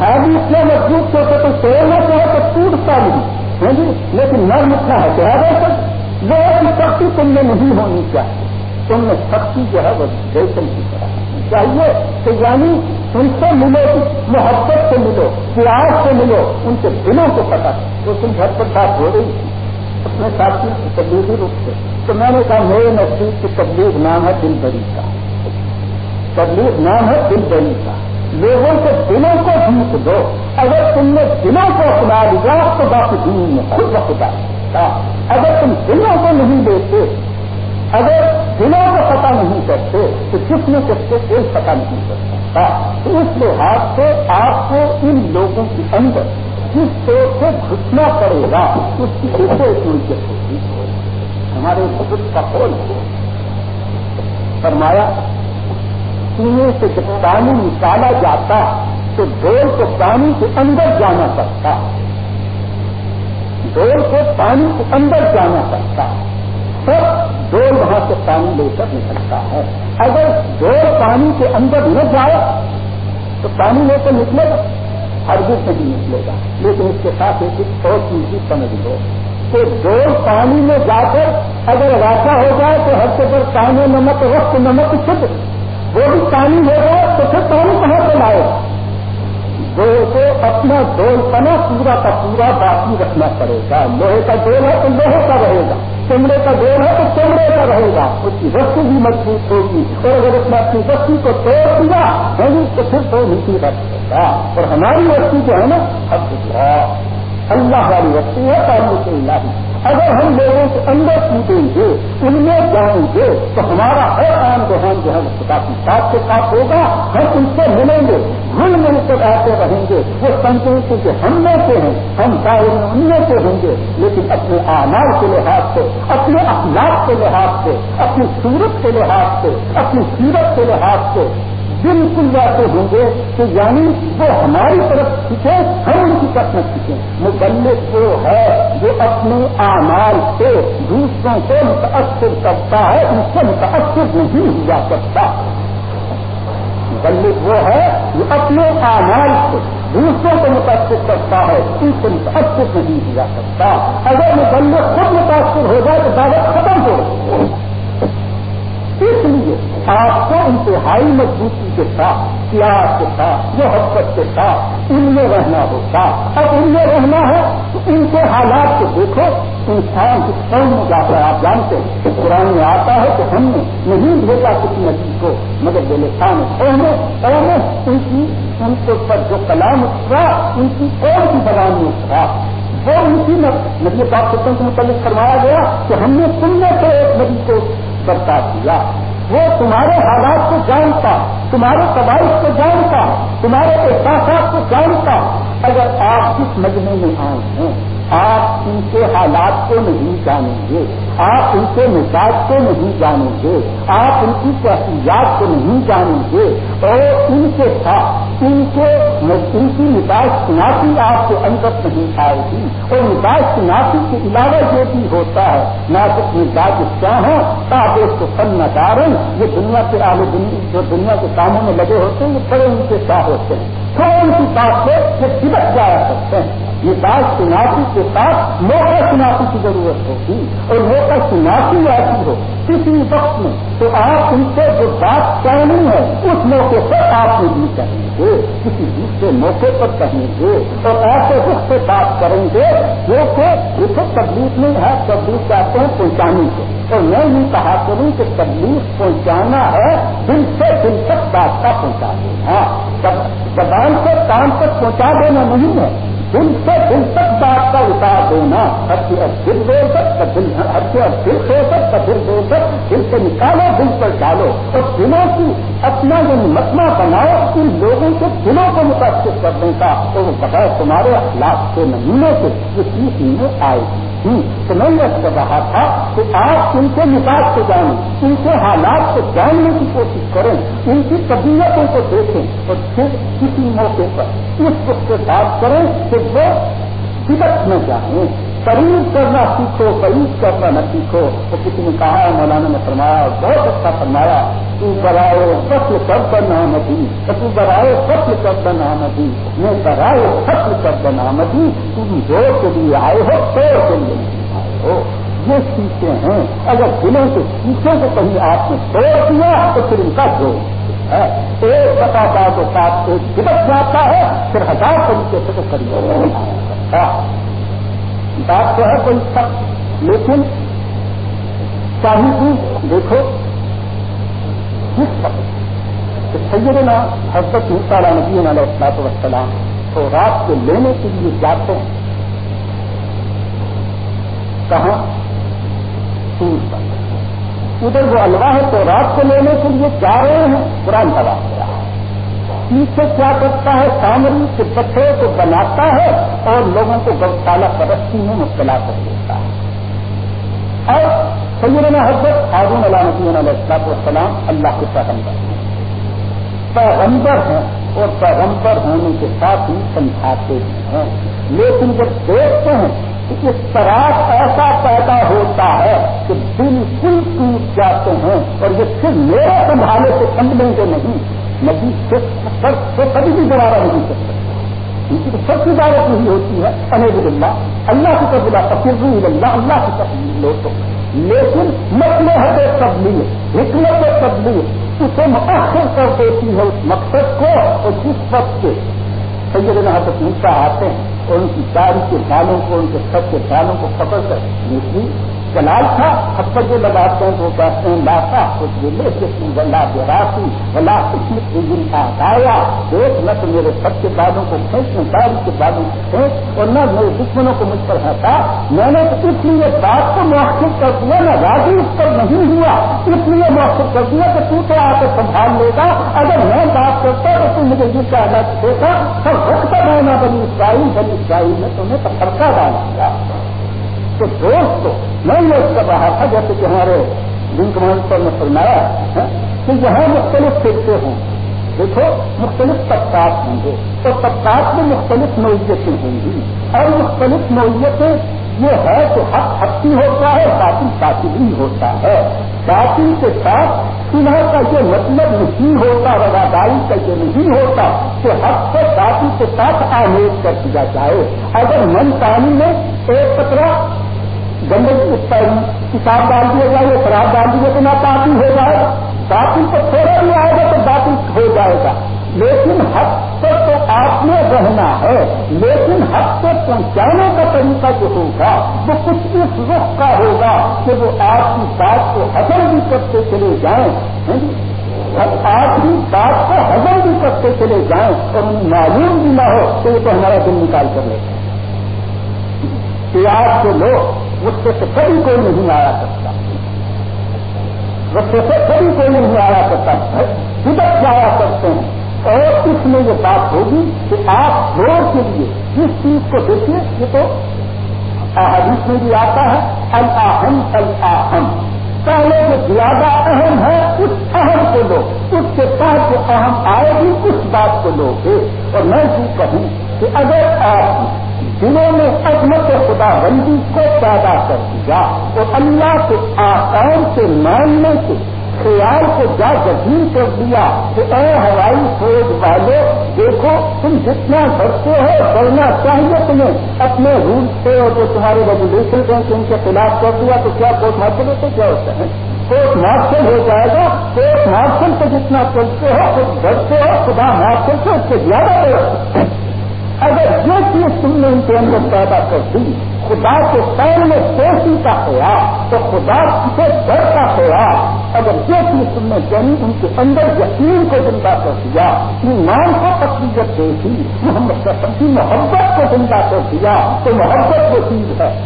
ہے بھی اتنے مضبوط کے ہوتے تو توڑنا چاہے تو ٹوٹتا نہیں جی؟ لیکن نرم اتنا ہے کیا ریشم۔ وہ سختی تم میں نہیں ہونی چاہیے۔ تم میں سختی جو ہے وہ ریشم کی طرح چاہیے کہ یعنی ان سے ملو، محبت سے ملو، پیار سے ملو، ان کے دلوں کو پتا تو تم گھر پر بات ہو رہی تھی۔ اپنے ساتھی تبلیغی روپ سے۔ تو میں نے کہا، میرے نزدیک کی تبلیغ نام ہے دل بری کا۔ تبلیغ نام ہے دل بری کا۔ لوگوں کے دلوں کو جیت دو۔ اگر تم نے دلوں کو اپنا لیا، تو باقی دن میں خود بخدا اگر تم دلوں کو نہیں دیتے اگر دلوں کو پتا نہیں کرتے، تو جس میں سے کوئی پتا نہیں کر سکتا تو اس لحاظ سے آپ کو ان لوگوں کے اندر جس طور سے گھسنا پڑے گا، اس کی ایک ملکیت ہوتی ہمارے خود کا پول فرمایا سینے سے جب پانی نکالا جاتا، تو ڈول کو پانی کے اندر جانا پڑتا۔ ڈول کو پانی کے اندر جانا پڑتا ہے۔ سب ڈول وہاں سے پانی لے کر نکلتا ہے۔ اگر ڈول پانی کے اندر نہ جائے تو پانی لے کر نکلے گا۔ ہر گز نہیں نکلے گا۔ لیکن اس کے ساتھ ایک اور چیز بھی سمجھ لو کہ ڈول پانی میں جا کر اگر ایسا ہو جائے تو ہر سے پر پانی نمک وقت نمک چھپ۔ وہ بھی پانی ہو جائے تو پھر پانی کہاں سے لائے گا؟ ڈول کو اپنا ڈول پنا پورا کا پورا باقی رکھنا پڑے گا۔ لوہے کا ڈول ہے تو لوہے کا رہے گا۔ چمڑے کا ڈول ہے تو چمڑے کا رہے گا۔ اس کی رسی بھی مضبوط ہوگی۔ اور اگر اس نے اپنی رسی کو توڑ دیا تو پھر تو نہیں رکھ سکتا اور ہماری رسی جو ہے نا، اب اللہ والی رسی ہے تعلق اللہ اگر ہم لوگوں کے اندر کودیں گے ان میں جائیں گے تو ہمارا ہر آن دہان جو ہے وہ خدا کی ساتھ کے ساتھ ہوگا۔ ہم ان سے ملیں گے، مل مل کر آتے رہیں گے۔ وہ سنکے کہ ہم میں سے ہیں، ہم ان میں سے ہوں گے۔ لیکن اپنے آنار کے لحاظ سے، اپنے اخلاق کے لحاظ سے، اپنی صورت کے لحاظ سے، اپنی سیرت کے لحاظ سے بالکل ویسے ہوں گے کہ یعنی وہ ہماری طرف سیکھے ہم ان کی طرف نہ سیکھیں۔ مبلک وہ ہے جو اپنے آمال سے، دوسروں کو متاثر کرتا ہے، ان سے متاثر نہیں ہوا کرتا۔ مبلک وہ ہے جو اپنے آمال سے، دوسروں کو متاثر کرتا ہے، ان سے متاثر نہیں ہوا کرتا۔ اگر مبلک خود متاثر ہو جائے تو دعوت ختم ہو۔ اس لیے آپ کو انتہائی مضبوطی کے ساتھ پیار کے ساتھ، محبت کے ساتھ، ان میں رہنا ہوتا اب ان میں رہنا ہے، تو ان کے حالات کو دیکھو۔ انسان کی قوم میں جا کر آپ جانتے ہیں قرآن میں آتا ہے تو ہم نے نہیں بھیجا کسی نبی کو، مگر بولے خان قومیں قومیں ان کی ان کے اوپر جو کلام اترا ان کی قوم کی بغان میں اترا وہ ان کی نبی پاک کے متعلق فرمایا گیا کہ ہم نے سننے سے ایک نبی کو برتا دیا وہ تمہارے حالات کو جانتا، تمہارے قبائل کو جانتا، تمہارے احساسات کو جانتا۔ اگر آپ کس مجمے میں آئے ہیں، آپ ان کے حالات کو نہیں جانیں گے، آپ ان کے مزاج کو نہیں جانیں گے، آپ ان کی تحقیقات کو نہیں جانیں گے اور ان کے ساتھ ان کے ان کی نکاح شناسی آپ کے اندر نہیں آئے گی۔ اور نکاح شناسی کے علاوہ جو بھی ہوتا ہے نہ صرف کیا ہو تاکہ کو فن نکارن یہ دنیا کے آگے جو دنیا کے کاموں میں لگے ہوتے ہیں یہ بڑے ان کے ساتھ ہوتے ہیں۔ تھوڑا ان کی بات سے یہ سبق جایا کرتے ہیں۔ یہ بات شناسی کے ساتھ موقع شناسی کی ضرورت ہوگی اور موقع شناسی ایسی ہو۔ کسی وقت میں تو آپ ان سے جو بات کہنی ہے اس موقع پر آپ نے بھی کہیں گے کسی دوسرے موقع پر کہیں گے اور ایسے وقت سے بات کریں گے جو کہ اسے تبلیغ نہیں ہے، تبلیغ چاہتے ہیں پہنچانے کو اور میں یہ کہا کروں کہ تبلیغ پہنچانا ہے، دل سے دل تک بات کا پہنچا دینا۔ زبان سے کام تک پہنچا دینا نہیں ہے دل سے دل تک بات کا اتار دینا اب کی اب دل دو تک دل کی اب دل سو تک دل دو تک دل سے نکالو، دل پر ڈالو۔ اور دلوں کی اپنا جو متنا بناؤ، ان لوگوں کے دلوں کو متاثر کرنے کا اور وہ بغیر تمہارے اخلاق کے نمونے سے یہ چیز میں آئے گی۔ تو میں یہ کر رہا تھا کہ آپ ان کے مزاج کو جانیں، ان کے حالات کو جاننے کی کوشش کریں، ان کی طبیعتوں کو دیکھیں اور پھر کسی موقع پر اس وقت سے بات کریں کہ وہ سبق میں جائیں۔ قریب کرنا سیکھو قریب کرنا نہ سیکھو۔ تو کسی نے کہا ہے مولانا نے فرمایا، بہت اچھا فرمایا، تو برائے فصل کر کر نامدی تو برائے فصل کر کر نامدی میں برائے فصل کر کر نامدی تم زور کے لیے آئے ہو توڑ کے لیے نہیں آئے ہو۔ یہ سیکھتے ہیں۔ اگر دلوں کے سیکھوں کو کہیں آپ نے توڑ دیا تو پھر ان کا زور ایک بتا بات کے ساتھ ایک دبک جاتا ہے، پھر ہزار طریقے سے تو قریب بات تو ہے کوئی سخت، لیکن چاہیے بھی دیکھو جس وقت سیدنا حضرت مصالح نبی علیہ السلاط وسلام تو رات کو لینے کے لیے جاتے ہیں، کہاں؟ سور پر۔ ادھر وہ الواح تو رات کو لینے کے لیے جا رہے ہیں، قرآن تباہ ہو رہا ہے پیچھے کیا کرتا ہے؟ سامری کے پتھرے کو بناتا ہے اور لوگوں کو گوشالہ پرستی میں مبتلا کر دیتا ہے۔ اور سیدنا حضرت ہارون علامتی علیہ السلاط والسلام اللہ کے پیغمبر ہیں۔ پیغمبر ہیں اور پیغمبر ہونے کے ساتھ ہی سمجھاتے بھی ہیں۔ لیکن جب دیکھتے ہیں کہ اس طرح ایسا پیدا ہوتا ہے کہ بالکل ٹوٹ جاتے ہیں اور یہ صرف میرے سنبھالے سے سمجھیں گے نہیں۔ نبی سر سے کبھی بھی گوارا نہیں کر سکتا۔ ان کی تو سب کی دعوت نہیں ہوتی ہے۔ انیب اللہ اللہ کی طرف فکر اللہ اللہ کی طرف لو تو لیکن مطلب مسئلے ہے تبلیغ، حکمت تبلیغ۔ اسے متاثر کر دیتی ہے، اس مقصد کو اور جس وقت کے سیدنا حضرت موسا آتے ہیں اور ان کی داری کے بالوں کو، ان کے سب کے بالوں کو پکڑ کر نکلی جلال تھا اب تک جو لگاتے ہیں وہ کہتے ہیں لاتا کچھ لے جسم ولا راسی ولا قسمت جن کا ہٹایا دیکھ، نہ تو میرے سب کے بادوں کو کھینچ میں داری کے بادوں کو کھینچ، اور نہ میرے دشمنوں کو مجھ پر ہٹا میں نے تو اس لیے بات کو مؤخر کر دیا نہ راضی اس پر نہیں ہوا۔ اس لیے مؤخر کر دیا کہ تو تو آ کے سنبھال لے گا۔ اگر میں بات کرتا تو تم مجھے یہ کہنا دیتا سب وقت میں نہ بنی اسرائیل بنی اسرائیل میں تمہیں پکڑتا ڈال دیا۔ تو دوست میں یہ کر رہا تھا، جیسے کہ ہمارے دن کمان پر نے فرمایا کہ یہاں مختلف فرقے ہوں۔ دیکھو، مختلف طبقات ہوں گے۔ تو طبقات میں مختلف نوعیتیں ہوں گی۔ اور مختلف نوعیتیں یہ ہے کہ حق حقی ہوتا ہے باقی ساتھی بھی ہوتا ہے۔ باقی کے ساتھ سنا کا یہ مطلب نہیں ہوتا رواداری کا یہ نہیں ہوتا کہ حق کو باقی کے ساتھ آمیز کر دیا جائے۔ اگر من پانی میں ایک پترا گندگی کتاب ڈال دیا جائے یا شراب ڈال دیے تو نہ باقی ہو جائے۔ باقی تو تھوڑا بھی آئے گا تو باقی ہو جائے گا۔ لیکن حق تک تو آپ نے رہنا ہے۔ لیکن حق تک پہنچانے کا طریقہ جو ہوگا، وہ کچھ اس رخ کا ہوگا کہ وہ آپ کی بات کو حضر بھی کرتے چلے جائیں۔ آپ کی بات کو حضر بھی کرتے چلے جائیں اور انہیں معلوم بھی نہ ہو تو وہ تو ہمارا دل نکال کر لے کہ آپ کے لوگ اس سے کبھی کوئی نہیں آیا کرتا رستے سے کبھی کوئی نہیں آیا کرتا کدھر جایا کرتے ہیں؟ اور اس میں یہ بات ہوگی کہ آپ روز کے لیے جس چیز کو دیکھیے، یہ تو احادیث میں بھی آتا ہے الحم الحم پہلے جو زیادہ اہم ہے، اس اہم کو لو۔ اس کے پاس جو اہم آئے گی، اس بات کو لو گے۔ اور میں بھی کہوں کہ اگر آپ دنوں میں عظمت خدا بندی کو پیدا کر دیا تو اللہ کے آکام سے ماننے کے خیال کو جا جزین کر دیا کہ اے ہوائی فوج والے دیکھو، تم جتنا ڈرتے ہو، ڈرنا چاہیے تمہیں۔ اپنے رول سے اور جو تمہارے ریگولیشن ہیں ان کے خلاف کر دیا تو کیا کوٹ مارشل ہوتے، کیا ہوتا ہے کوٹ مارشل ہو جائے گا۔ کوٹ مارشل سے جتنا چلتے ہو کچھ ڈرتے ہو، خدا مارشل سے اس سے زیادہ ڈر اگر یہ چیز تم نے ان کے اندر پیدا کر دی، خدا کے پیر میں پیشی کا خیال، تو خدا سے ڈر کا خیال۔ اگر یہ چیز تم نے جنی ان کے اندر یقین کو زندہ کر دیا، ایمان کو تقریبت دے دی، محمد کی محبت کو زندہ کر دیا، تو محبت وہ چیز ہے۔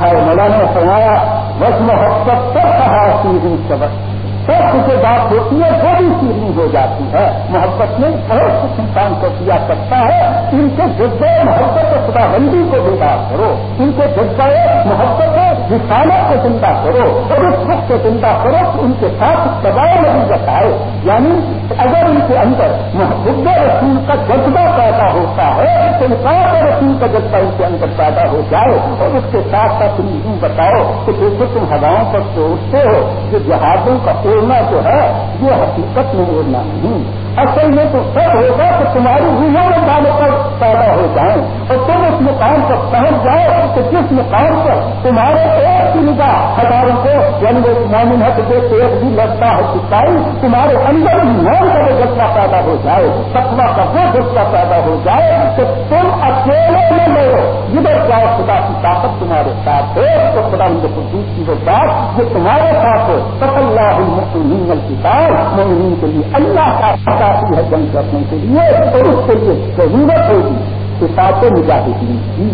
مولانا نے فرمایا بس محبت تک کہا سیدھی سبق سب سے بات ہوتی ہے، وہ بھی ہو جاتی ہے۔ محبت میں بہت کچھ انسان کو کیا سکتا ہے۔ ان کے جذبے محبت خدا بندی کو بیدار کرو۔ ان کے جذبے محبت رسالت کو زندہ کرو۔ اور اس وقت کو زندہ کرو کہ ان کے ساتھ دباؤ نہیں بتائے۔ یعنی اگر ان کے اندر محبت رسول کا جذبہ پیدا ہوتا ہے، تو انسان رسول کا جذبہ ان کے اندر پیدا ہو جائے۔ اور اس کے ساتھ ساتھ تم یوں بتاؤ کہ دیکھو تم ہواؤں پر سوچتے ہو، جو جہازوں کا اڑنا جو ہے یہ حقیقت میں اڑنا نہیں۔ اصل میں تو سب ہوگا کہ تمہاری روحوں میں ڈالے پر پیدا ہو جائیں اور تم اس مقام پر پہنچ جاؤ کہ جس مقام پر تمہارے ایک کی نگاہ ہزاروں کو یعنی وہ مومن ہے کہ ایک بھی لگتا ہے سکھائی تمہارے اندر بھی موم کا وہ جذبہ پیدا ہو جائے سپنا کا وہ جذبہ پیدا ہو جائے کہ تم اکیلے میں لو جدھر جاؤ، خدا کی طاقت تمہارے ساتھ ہو تو خدا ان کو کی وہ بات جو تمہارے ساتھ ہو سب اللہ المؤمنین کتاب مومنین کے لیے اللہ کا کافی ہے جنگ کرنے کے لیے، اور اس کے لیے ضرورت ہوگی۔ کسات مجاہدین کی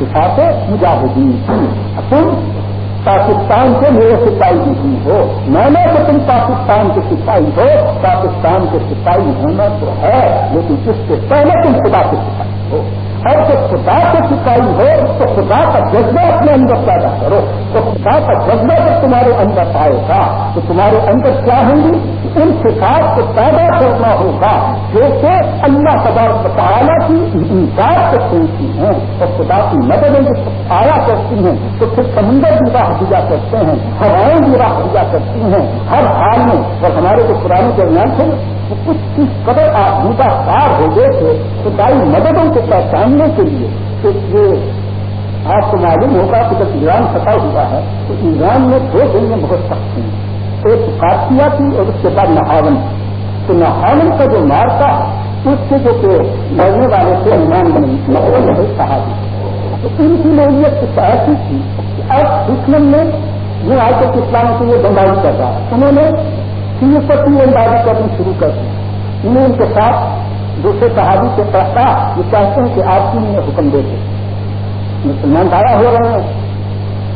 کسات مجاہدین کی۔ تم پاکستان کے میرے سپاہی نہیں ہو۔ میں نے تو تم پاکستان کے سپاہی ہو، پاکستان کے سپاہی ہونا تو ہے، لیکن اس سے پہلے تم خدا کے سپاہی اور جب خدا سے سکھائی ہو، تو خدا کا جذبہ اپنے اندر پیدا کرو۔ تو خدا کا جذبہ جب تمہارے اندر آئے گا، تو تمہارے اندر کیا ہوں گی؟ ان سکھاؤ کو پیدا کرنا ہوگا، جو کہ اللہ خدا تعالیٰ کی انکار سے سنتی ہیں۔ اور خدا کی مدد میں آیا کرتی ہیں، تو پھر سمندر بھی راہ دیا کرتے ہیں ہوائیں بھی راہ دیا کرتی ہیں۔ ہر حال میں، اور ہمارے جو پرانے درمیان تھے کچھ کس قدر آپ بوٹا پار ہو گئے تھے تو مددوں کو پہچاننے کے لیے کہ یہ آپ کو معلوم ہوگا کہ جب ایران پھنسا ہوا ہے تو ایران میں دو دن میں بہت سخت ہیں ایک کافیا تھی اور اس کے بعد نہاون تو نہاون کا جو مارتا اس کے جو کہ مرنے والے تھے، ایمان بنے کہا تو ان کی نوعیت کچھ ایسی تھی کہ اب دشمن میں یہ آج تک اسلام کے لیے بمباری کر رہا انہوں نے تیر پر اندازی کرنی شروع کر دی۔ انہیں ان کے ساتھ دوسرے صحابی کے پہتا یہ چاہتے ہیں کہ آپ کی انہیں حکم دیتے مسلمان دارا ہو رہے ہیں۔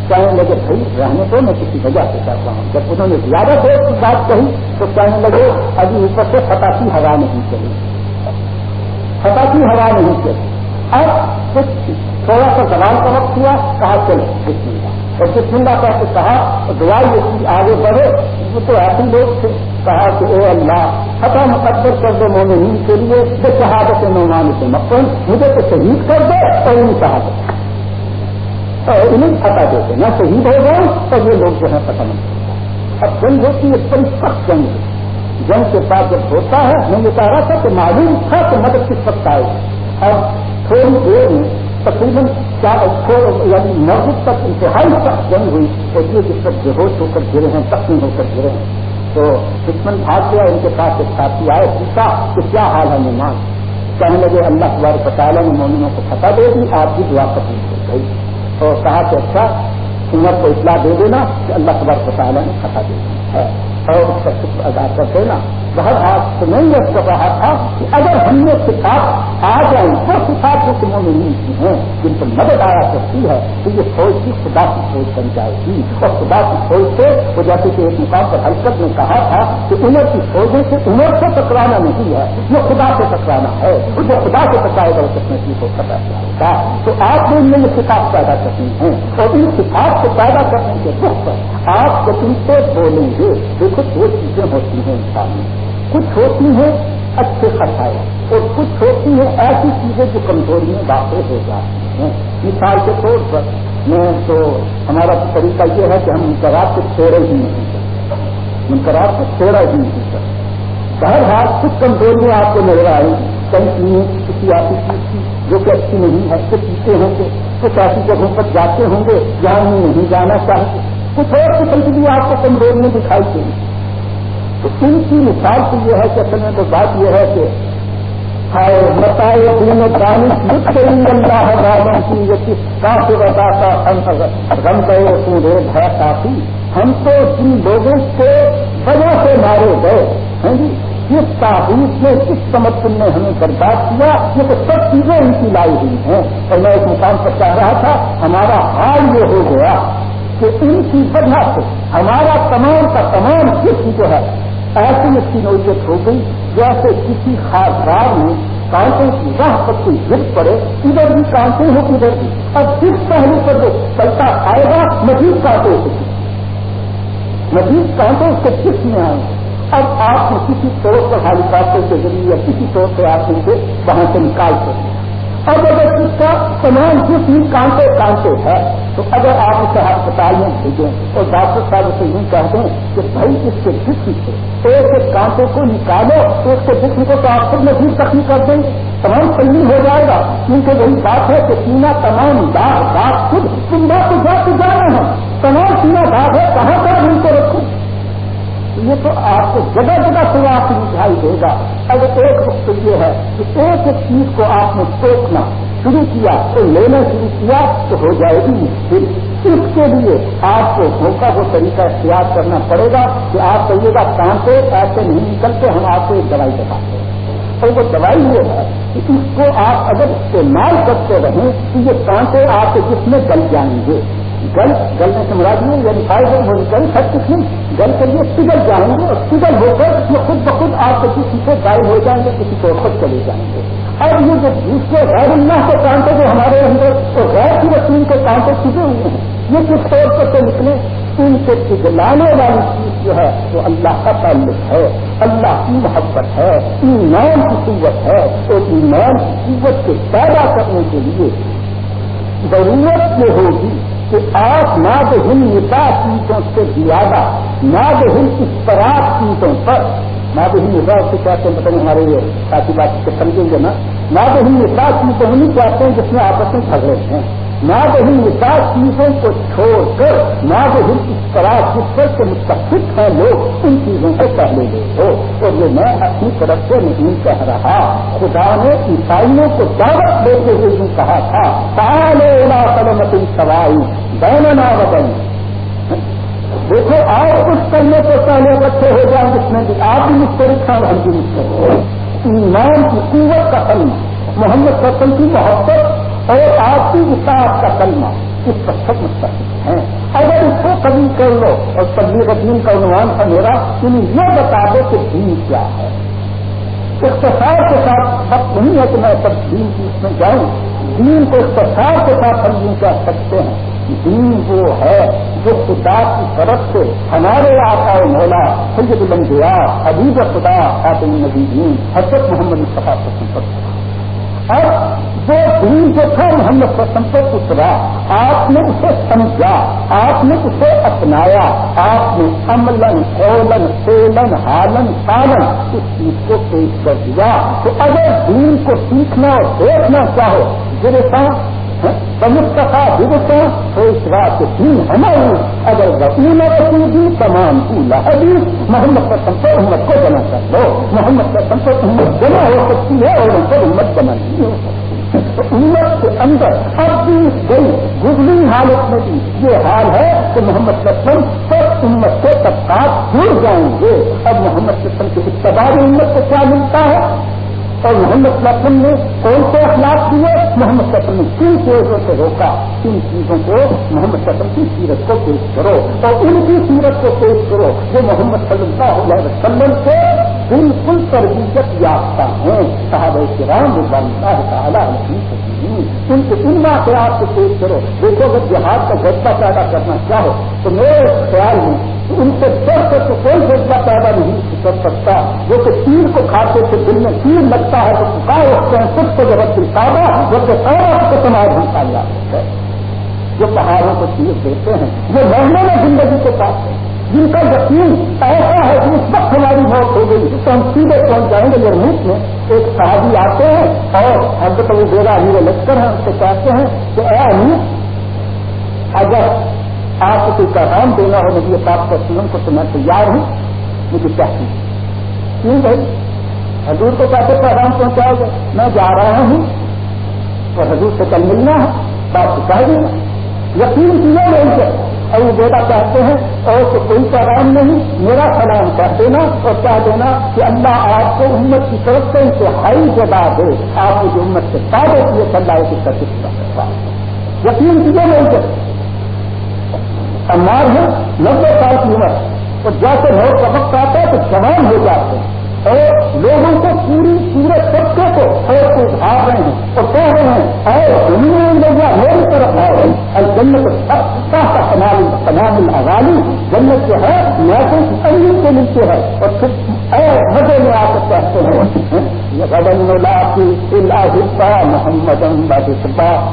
کہنے لگے بھائی رہنے کو میں کسی وجہ سے کرتا ہوں۔ جب انہوں نے زیادہ دیر کی بات کہی تو کہنے لگے ابھی اوپر سے فتح ہوا نہیں چلی فتح ہوا نہیں چلی اب کچھ تھوڑا سا زبان کا وقت ہوا، کہا چلو، بسم اللہ۔ اور بسم اللہ کہہ کے کہا دعا یہ آگے بڑھے وہ تو ایسے لوگ تھے۔ کہا کہ اے اللہ فتح مقدر کر دو مومنین کے لیے، جو شہادت نعمان سے مقصد مجھے تو شہید کر دو اور انہیں شہادت اور انہیں فتح دیتے میں شہید ہو گئے تو یہ لوگ جو ہے ختم اب جنگ ہوتی ہے بڑی سخت جنگ جنگ کے بعد جب ہوتا ہے، میں یہ کہہ رہا تھا کہ معلوم تھا کہ مدد کس وقت آئے اب تھوڑی دیر میں تقریباً یعنی مسجد تک انتہائی سخت جنگ ہوئی اور یہ جس وقت بے ہوش ہو کر گرے ہیں تخمی ہو کر گرے ہیں۔ تو دشمن بھاگ گیا، ان کے پاس ایک ساتھی آئے، پوچھا کہ کیا حال ہے مہمان؟ کہنے لگے، اللہ تبار پٹالہ نے مومنوں کو فتح دے دی، آپ کی دعا قبول ہو گئی اور کہا کہ اچھا عمر کو اطلاع دے دینا کہ اللہ تبار پٹالہ نے فتح دے ہے۔ اور اس کا شکر ادا کر دینا۔ بہت آج نہیں یہ کر رہا تھا کہ اگر ہم نے کتاب آ جائیں وہ کتاب جو تمہوں نے نہیں کی ہیں، جن پر مدد آیا کرتی ہے، تو یہ فوج کی خدا کی فوج بن جائے گی۔ اور خدا کی فوج سے وہ جیسے کہ ایک مقام پر حرکت نے کہا تھا کہ عمر کی فوجوں سے عمر سے ٹکرانا نہیں ہے یہ خدا سے ٹکرانا ہے۔ جو خدا سے ٹکرائے گا اس میں چیز کو ختم ہوگا تو آپ نے ان میں یہ کتاب پیدا کرنی ہے اور ان کتاب کو پیدا کرنے کے دکھ پر آپ کو تم سے بولیں گے، دیکھو دو چیزیں ہوتی ہیں انسان میں کچھ ہوتی ہیں اچھے خطائے اور کچھ ہوتی ہیں ایسی چیزیں جو کمزوری میں داخل ہو جاتی ہیں۔ مثال کے طور پر میں تو ہمارا طریقہ یہ ہے کہ ہم انقراب کو چھوڑے ہی نہیں کرتے انقراب کو چھوڑا ہی نہیں کرتے بہرحال کچھ کمزوریاں آپ کو نظر آئیں گی کئی چیزیں کسی ایسی چیز کی جو کہ اچھی نہیں ہے، کچھ پیتے ہوں گے کچھ ایسی جگہوں پر جاتے ہوں گے جہاں نہیں جانا چاہتے۔ کچھ اور قسم کی بھی آپ کو کمزوریاں دکھائی دیں گی۔ تو ان کی مثال تو یہ ہے کہ اصل میں تو بات یہ ہے کہ ہائے بتائے دونوں دانش لکھ اللہ رام کی یہ کس کا سے بتاتا غم گئے ریب ہے کافی ہم تو جن لوگوں کے وجہ سے مارے گئے۔ ہیں جی؟ جس تعبیر نے کس تمکن نے ہمیں برباد کیا، یہ تو سب چیزیں ان کی لائی ہوئی ہیں۔ اور میں ایک مقام پر چاہ رہا تھا، ہمارا حال یہ ہو گیا کہ ان کی وجہ سے ہمارا تمام کا تمام جسم جو ہے، ایسی اس کی نوعیت ہو گئی جیسے کسی خاص رات میں کانٹوں کی راہ پر کوئی گر پڑے، ادھر بھی کانٹے ہو ادھر بھی۔ اب جس پہلو پر جو چلتا آئے گا، مزید کانٹے ہو مزید کانٹے اس کے جس میں آئیں۔ گے اب آپ کسی طور پر ہیلی کاپٹر کے ذریعے یا کسی طور سے آپ ان کو وہاں سے نکال سکتے ہیں۔ اب اگر اس کا تمام جسم کانٹے کانٹے ہے، تو اگر آپ اسے ہسپتال میں بھیجیں اور ڈاکٹر صاحب اسے یوں کہہ دیں کہ بھائی اس کے جسم سے ایک ایک کانٹے کو نکالو، تو اس کے جسم کو تو آپ خود میں بھی تخلیق کر دیں۔ گے تمام صحیح ہو جائے گا۔ کیونکہ وہی بات ہے کہ سینا تمام داغ داغ خود، تم بات جا کے جانا ہے۔ تمام سینا داغ ہے، کہاں پر ان کو رکھوں تو آپ کو جگہ جگہ سے آپ کو دکھائی دے گا۔ اگر ایک وقت یہ ہے کہ ایک ایک چیز کو آپ نے سوچنا شروع کیا، تو لینا شروع کیا تو ہو جائے گی مشکل۔ اس کے لیے آپ کو موقع کو طریقہ اختیار کرنا پڑے گا کہ آپ کہیے گا کانٹے ایسے نہیں نکلتے، ہم آپ کو ایک دوائی بتاتے ہیں۔ اور وہ دوائی یہ ہے کہ اس کو آپ اگر استعمال کرتے رہیں تو یہ کانٹے آپ کے جس میں گل جائیں گے۔ گل گلنے سے مراد نہیں یا نکال گئے وہ نکل سب کچھ نہیں۔ گل کے لیے پگل جائیں گے اور پگل ہو کر یہ خود بخود آپ کے کسی سے غائب ہو جائیں گے، کسی کو خود چلے جائیں گے۔ اب یہ جو دوسرے غیر اللہ کے کانٹے جو ہمارے اندر تو غیر کی وسیم کے کانٹے چھپے ہوئے ہیں، یہ کس طور پر سے نکلے؟ ان سے پگلانے والی چیز جو ہے وہ اللہ کا تعلق ہے۔ اللہ کی محبت ہے، ایمان کی قوت ہے۔ تو ایمان کی قوت کو پیدا کرنے کے لیے ضرورت یہ ہوگی کہ آپ ناد تو ہند نتا چیزوں سے زیادہ ناد تو ہند اشتراک چیزوں پر ناد تو ہند نتا سے کہتے ہیں بتائیں ہمارے یہ ساتھی بات کو سمجھیں گے نا ناد تو ہند نتا چیزوں نہیں چاہتے ہیں جس میں آپس میں جھگڑے ہیں۔ نہ تو ہم نکاح چیزوں کو چھوڑ کر، نہ تو اس طرح جس پر کے متفق ہیں لوگ، ان چیزوں کو پہلے لے دو اور یہ میں اپنی طرف سے نہیں کہہ رہا۔ خدا نے عیسائیوں کو دعوت دیتے ہوئے یوں کہا تھا پالے سلمت سوائی بین نہ دیکھو، آپ اس کرنے کو پہلے بچے ہو جائیں، جس میں بھی آپ بھی مسترد ہیں ہم بھی مسترد ایمان کی قوت کا کلمہ محمد فصل کی محبت اور آپ کی اطاعت کا کلمہ اس پر سب مستقل ہیں۔ اگر اس کو کبھی کر لو اور تبلیغ دین کا عنوان تھا میرا تم یہ بتا دو کہ دین کیا ہے۔ اختصار کے ساتھ وقت نہیں ہے کہ میں سب دین کی اس میں جاؤں۔ دین کو اختصار کے ساتھ ہم یوں کہہ سکتے ہیں دین وہ ہے جو خدا کی طرف سے ہمارے آقا مولا سید الانبیاء حبیب خدا، خاتم النبی دین حضرت محمد مصطفیٰ کو سمپت اور جو دین جو تھا محمد وسلم کو اترا، آپ نے اسے سمجھا، آپ نے اسے اپنایا، آپ نے عملن قولن سولن ہالن سالن اس چیز کو پیش کر دیا۔ تو اگر دین کو سیکھنا اور دیکھنا چاہو گرتا دکھتا تو اس بات دین ہماری، اگر وکیل رسول دی تمام اولا حدیث، محمد وسلم کو امت کو بنا کر لو۔ محمد وسلم کو امت بنا ہو سکتی ہے اور ان کو امت بنا نہیں ہو سکتی۔ تو امت کے اندر اب بھی گئی گزری حالت میں بھی یہ حال ہے کہ محمد وسلم سب امت سے طبقات جڑ جائیں گے۔ اب محمد وسلم کے اقتدار امت کو کیا ملتا ہے؟ اور محمد وسلم نے کون سے اخلاق دیے محمد وسلم نے کن چیزوں سے روکا؟ ان چیزوں کو محمد وسلم کی سیرت کو پیش کرو اور ان کی سیرت کو پیش کرو جو محمد صلی اللہ علیہ وسلم سے بالکل تربیت یافتہ ہیں صحابہ کرام رضوان اللہ تعالیٰ ان کے ان واقعات کو پیش کرو۔ دیکھو، اگر جہاد کا جذبہ پیدا کرنا چاہو تو میرے خیال میں ان سے ڈر سے تو کوئی جذبہ پیدا نہیں کر سکتا۔ جو کہ تیر کو کھاتے تھے، دل میں تیر لگتا ہے تو پکار رکھتے ہیں خود کو جب سارا جب سارا کو سماج نکال ہے۔ جو پہاڑوں کو تیر دیتے ہیں، وہ مرنے میں زندگی کے ساتھ ہیں۔ جن کا یقین ایسا ہے کہ اس وقت ہماری موت ہو گئی تو ہم سیدھے پہنچ جائیں گے یرموک میں ایک صحابی آتے ہیں اور حضرت ابو بیرا امیر لشکر ہیں اس سے کہتے ہیں کہ اے امیر، اگر آپ کو کوئی پیغام دینا ہو، نبی پاک کا سلم کو، تو میں تیار ہوں، مجھے چاہتی کیوں بھائی؟ حضور کو کیسے پیغام پہنچاؤ گے میں جا رہا ہوں اور حضور سے کل ملنا ہے، بات کہہ دینا یقین کیا نہیں سے اور وہ بیٹا چاہتے ہیں، اور تو کوئی پیغام نہیں، میرا سلام کر دینا اور کہہ دینا کہ اللہ آپ کو امت کی طرف سے انتہائی جواب دے۔ آپ کو جو امت سے دعوے کیے چل رہا ہے یقین کیے نہیں سے امار ہے، نبے سال کی عمر۔ اور جیسے لوگ کا وقت آتا ہے تو جوان ہو جاتے ہیں۔ اور لوگوں کو پوری پورے طبقے کو اور کو اٹھا رہے ہیں۔ اور کہہ رہے ہیں اور دنیا لوگ میری طرف آئے اور جنت کا تمام تمام الاغالی جنت جو ہے میسوں کی تنگی کے نیچے ہے۔ اور پھر اے مزے میں آ کر کہتے ہیں بدن اللہ محمد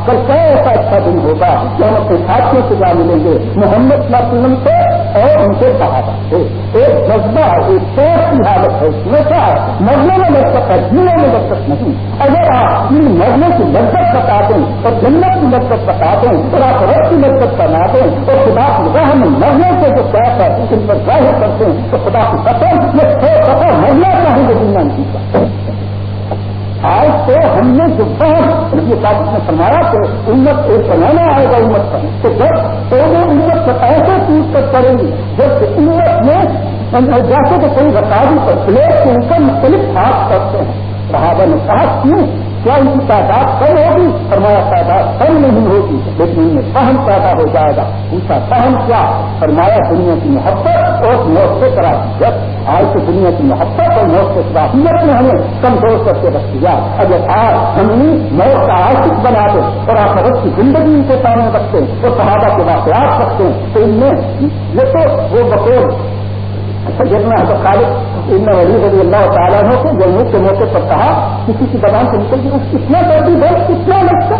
کل کیسا اچھا دن ہوگا؟ کہ ہم اپنے ساتھیوں سے جا ملیں گے؟ محمد صلی اللہ علیہ وسلم سے اور ان سے کہا تھا ایک جذبہ، ایک سوچ کی حالت ہے، اس میں کیا ہے؟ مرنے میں لذت ہے جینے میں لذت نہیں۔ اگر آپ ان مرنے کی لذت بتا دیں اور جنت کی لذت بتا دیں اور آپ رب کی لذت بنا دیں اور خدا کی راہ میں مرنے سے جو پیس ہے ان پر ظاہر کرتے ہیں، تو خدا کی قسم، یہ چھ سفر مرنا چاہیں گے دنیا کی آج تو ہم نے جو بہت یہ بات نے فرمایا کہ امت ایک بنانا آئے گا امت پر۔ تو جب تو وہ امت سے ایسے ٹوٹ کر کریں گے، جب امت میں جیسے کہ کوئی رکاوی پر پلیٹ کے اوپر مختلف ہاتھ کرتے ہیں۔ صحابہ نے کہا، کیوں؟ کیا ان کی تعداد کم ہوگی؟ فرمایا، تعداد کم نہیں ہوگی، لیکن ان میں فہم پیدا ہو جائے گا۔ پوچھا، فہم کیا؟ فرمایا، دنیا کی محبت اور موت سے کرا آج تو دنیا کی محبت اور موت سے صلاحیت میں ہمیں کمزور کر کے رکھ دیا۔ اگر آج ہم موت کا عاشق بنا دیں اور آپ حضرت کی زندگی ان کے سامنے رکھتے ہیں اور صحابہ کے واقعات رکھتے ہیں تو ان میں یہ تو وہ بطور سیدنا حضرت خالد ان ولی رضی اللہ تعالیٰ نے کو جمہور کے موقع پر کہا کسی کی زبان سے نکل گئی کتنا سردی ہے کتنا لگتا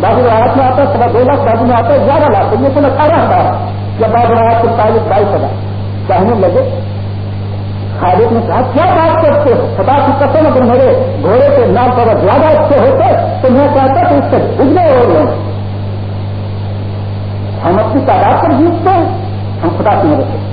بابو رات میں آتا ہے، سوا دو لاکھ بابو میں آتا ہے گیارہ لاکھ یہ تو اٹھارہ ہزار یا بابو رات کے تعلق بائیس ہزار۔ کہنے لگے، خالد نے کہا، کیا بات کرتے ہو؟ خدا کی قسم، اگر میرے گھوڑے کے نام پر زیادہ اچھے ہوتے، تو میں چاہتا کہ اس سے بجنے ہو رہے ہیں ہم اپنی تعداد پر جیتتے ہیں، ہم خدا کی مدد سے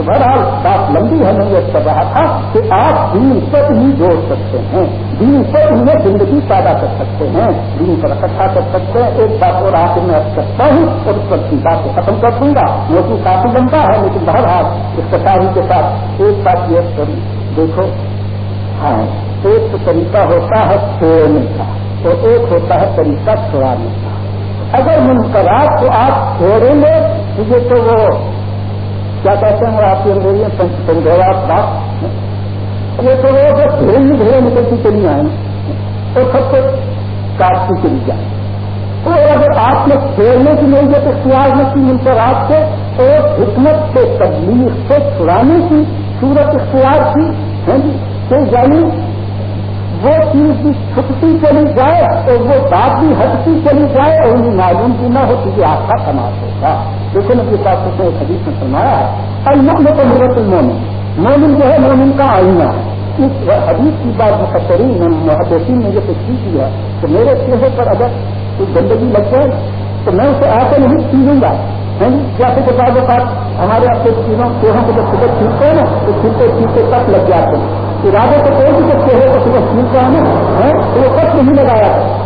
تو بہرحال بات لمبی ہے، میں یہ کر رہا تھا کہ آپ دین پر ہی جوڑ سکتے ہیں۔ دین پر انہیں زندگی پیدا کر سکتے ہیں۔ دین پر اکٹھا کر سکتے ہیں۔ ایک بات اور آپ میں کرتا ہوں اور اس پر بات کو ختم کر دوں گا۔ موسم کافی لمبا ہے، لیکن بہرحال اختتاری کے ساتھ ایک بات یہ کروں۔ دیکھو ہاں ایک طریقہ ہوتا ہے چھوڑنے کا اور ایک ہوتا ہے طریقہ چھوڑانے کا اگر منقرات کو آپ چھوڑیں گے تو یہ تو وہ کیا کہتے ہیں آپ کی انگریزی میں پنجوڑا بات؟ یہ تو وہ بھیڑ بھیڑ نکلتی چلی آئیں اور سب کو کاٹتی چلی جائیں۔ اور اگر آپ نے کھیلنے کی نہیں ہے تو سیاح میں کی ان پر آپ سے اور حکمت سے تبلیغ سے چھڑانے کی صورت اختیار کی ہے جی؟ یعنی وہ چیز بھی چھٹتی چلی جائے اور وہ بات بھی ہٹتی چلی جائے اور انہیں معلوم بھی نہ ہو کیونکہ آپ کا سماج ہوگا۔ لیکن اپنے ساتھ اس نے حدیث میں فرمایا ہے المن تو میرت المومن مومن جو ہے، مومن کا آئینہ ہے۔ اس حدیث کی بات محترین محدثین نے یہ تشریح کی ہے کہ میرے چہرے پر اگر کوئی گندگی لگ جائے تو میں اسے ایسے نہیں سیکھوں گا۔ جیسے کہ بعض اوقات ہمارے اپنے چیزوں، چہروں کو جب صبح چھینتے ہیں نا، تو چھینتے چھینتے تک لگ جاتے ہیں۔ ارادے تو کوئی بھی جب چہرے کو صبح چھینتا ہے ہاں؟ تو وہ کچھ نہیں لگایا۔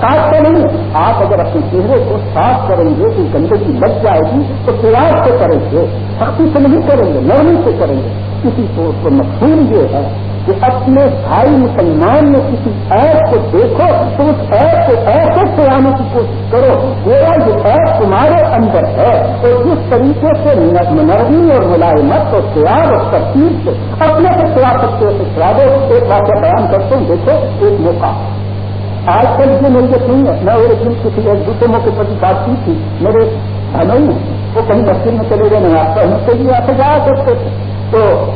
کاٹتے نہیں، آپ اگر اپنے چہرے کو صاف کریں گے تو گندگی لگ جائے گی، تو پیاز سے کریں گے، سختی سے نہیں کریں گے، نرمی سے کریں گے۔ کسی کو مخصوص یہ ہے کہ اپنے بھائی مسلمان میں کسی ایپ کو دیکھو، تو اس ایپ کو ایسے سے آنے کی کوشش کرو۔ گویا جو ایپ تمہارے اندر ہے اور جس طریقے سے نرمی اور ملائمت اور پیار اور ترتیب سے، اپنے سے سوا سکتے ہو تو دو ایک واقعہ بیان کرتے ہیں دیکھو، ایک موقع۔ آج کل یہ میری نہیں ہے۔ میں ایک دن کسی ایک دوسرے موقع پر بات کی تھی۔ میرے بھائی ہیں وہ کہیں مسجد میں چلے گئے نماز پڑھنے کے لیے آپ جا سکتے تھے۔ تو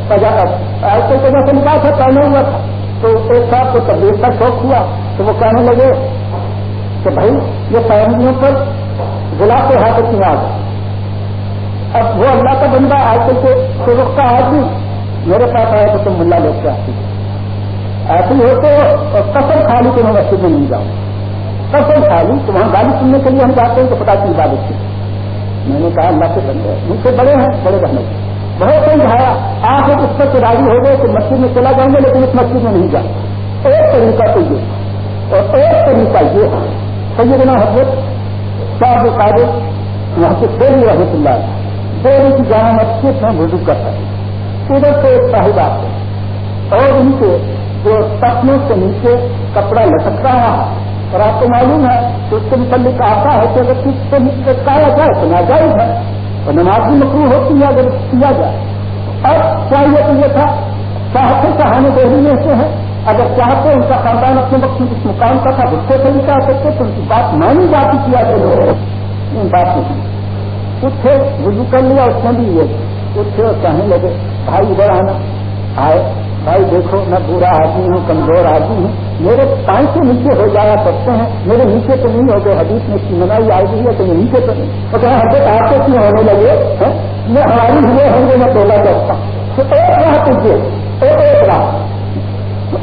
آج کل جگہ سے نکال تھا پہنا ہوا تھا۔ تو ایک صاحب کو طبیعت کا شوق ہوا، تو وہ کہنے لگے کہ بھائی، یہ فیملیوں پر گلاب کے ہاتھ کی آ اب وہ اللہ کا بندہ، آج کل کے وقت کا آدمی میرے پاس آیا تو تم ملا لے کے آتی۔ ایسی ہو تو کسر کھا لی تو میں مسجد میں نہیں جاؤں۔ کسر کھا لی تو وہاں گاڑی سننے کے لیے ہم جاتے ہیں تو پتا کی عبادت کی میں نے کہا، اللہ کے بندے مجھ سے بڑے ہیں، بڑے بہنوں بہت سمجھایا آپ ایک اس پر راضی ہو گئے کہ مسجد میں چلا جاؤں گے لیکن اس مسجد میں نہیں جاؤں ایک طریقہ تو یہ اور ایک طریقہ یہ ہے۔ سیدنا حضرت صاحب قابل یہاں سے دہلی رحمت اللہ دہلی کی جامع مسجد میں وضو کرتا ہے ادھر سے ایک صاحب آتے اور ان کے جو سپنوں سے نیچے کپڑا لٹک رہا ہے، اور آپ کو معلوم ہے کہ اس کے متعلق آتا ہے کہ اگر کس سے نیچے کایا جائے تو ناجائز ہے۔ اور نماز بھی مکرو ہوتی ہے اگر کیا جائے۔ اب چاہیے تو یہ تھا، چاہتے چاہنے دہلی میں سے ہیں۔ اگر چاہتے ان کا خاندان اپنے وقت اس مقام کا تھا غصے سے نہیں چاہ سکتے تو ان کی بات مانی جاتی کیا گئے بات نہیں اٹھے، وضو کر لیا، اس میں بھی یہ۔ اٹھے اور کہنے لگے، بھائی ادھر آنا۔ آئے، بھائی دیکھو، میں برا آدمی ہوں، کمزور آدمی ہوں۔ میرے پائیں سے نیچے ہو جایا کرتے ہیں، میرے نیچے تو نہیں ہو گئے حدیث میں کی منائی آئی گئی ہے تو میں نیچے تو نہیں۔ تو کہیں ہم آپ کو کیوں ہونے لگے؟ ہاں؟ میں ہماری ہوئے ہوں گے، میں بولا کرتا ہوں۔ تو ایک راہ تو ایک راہ۔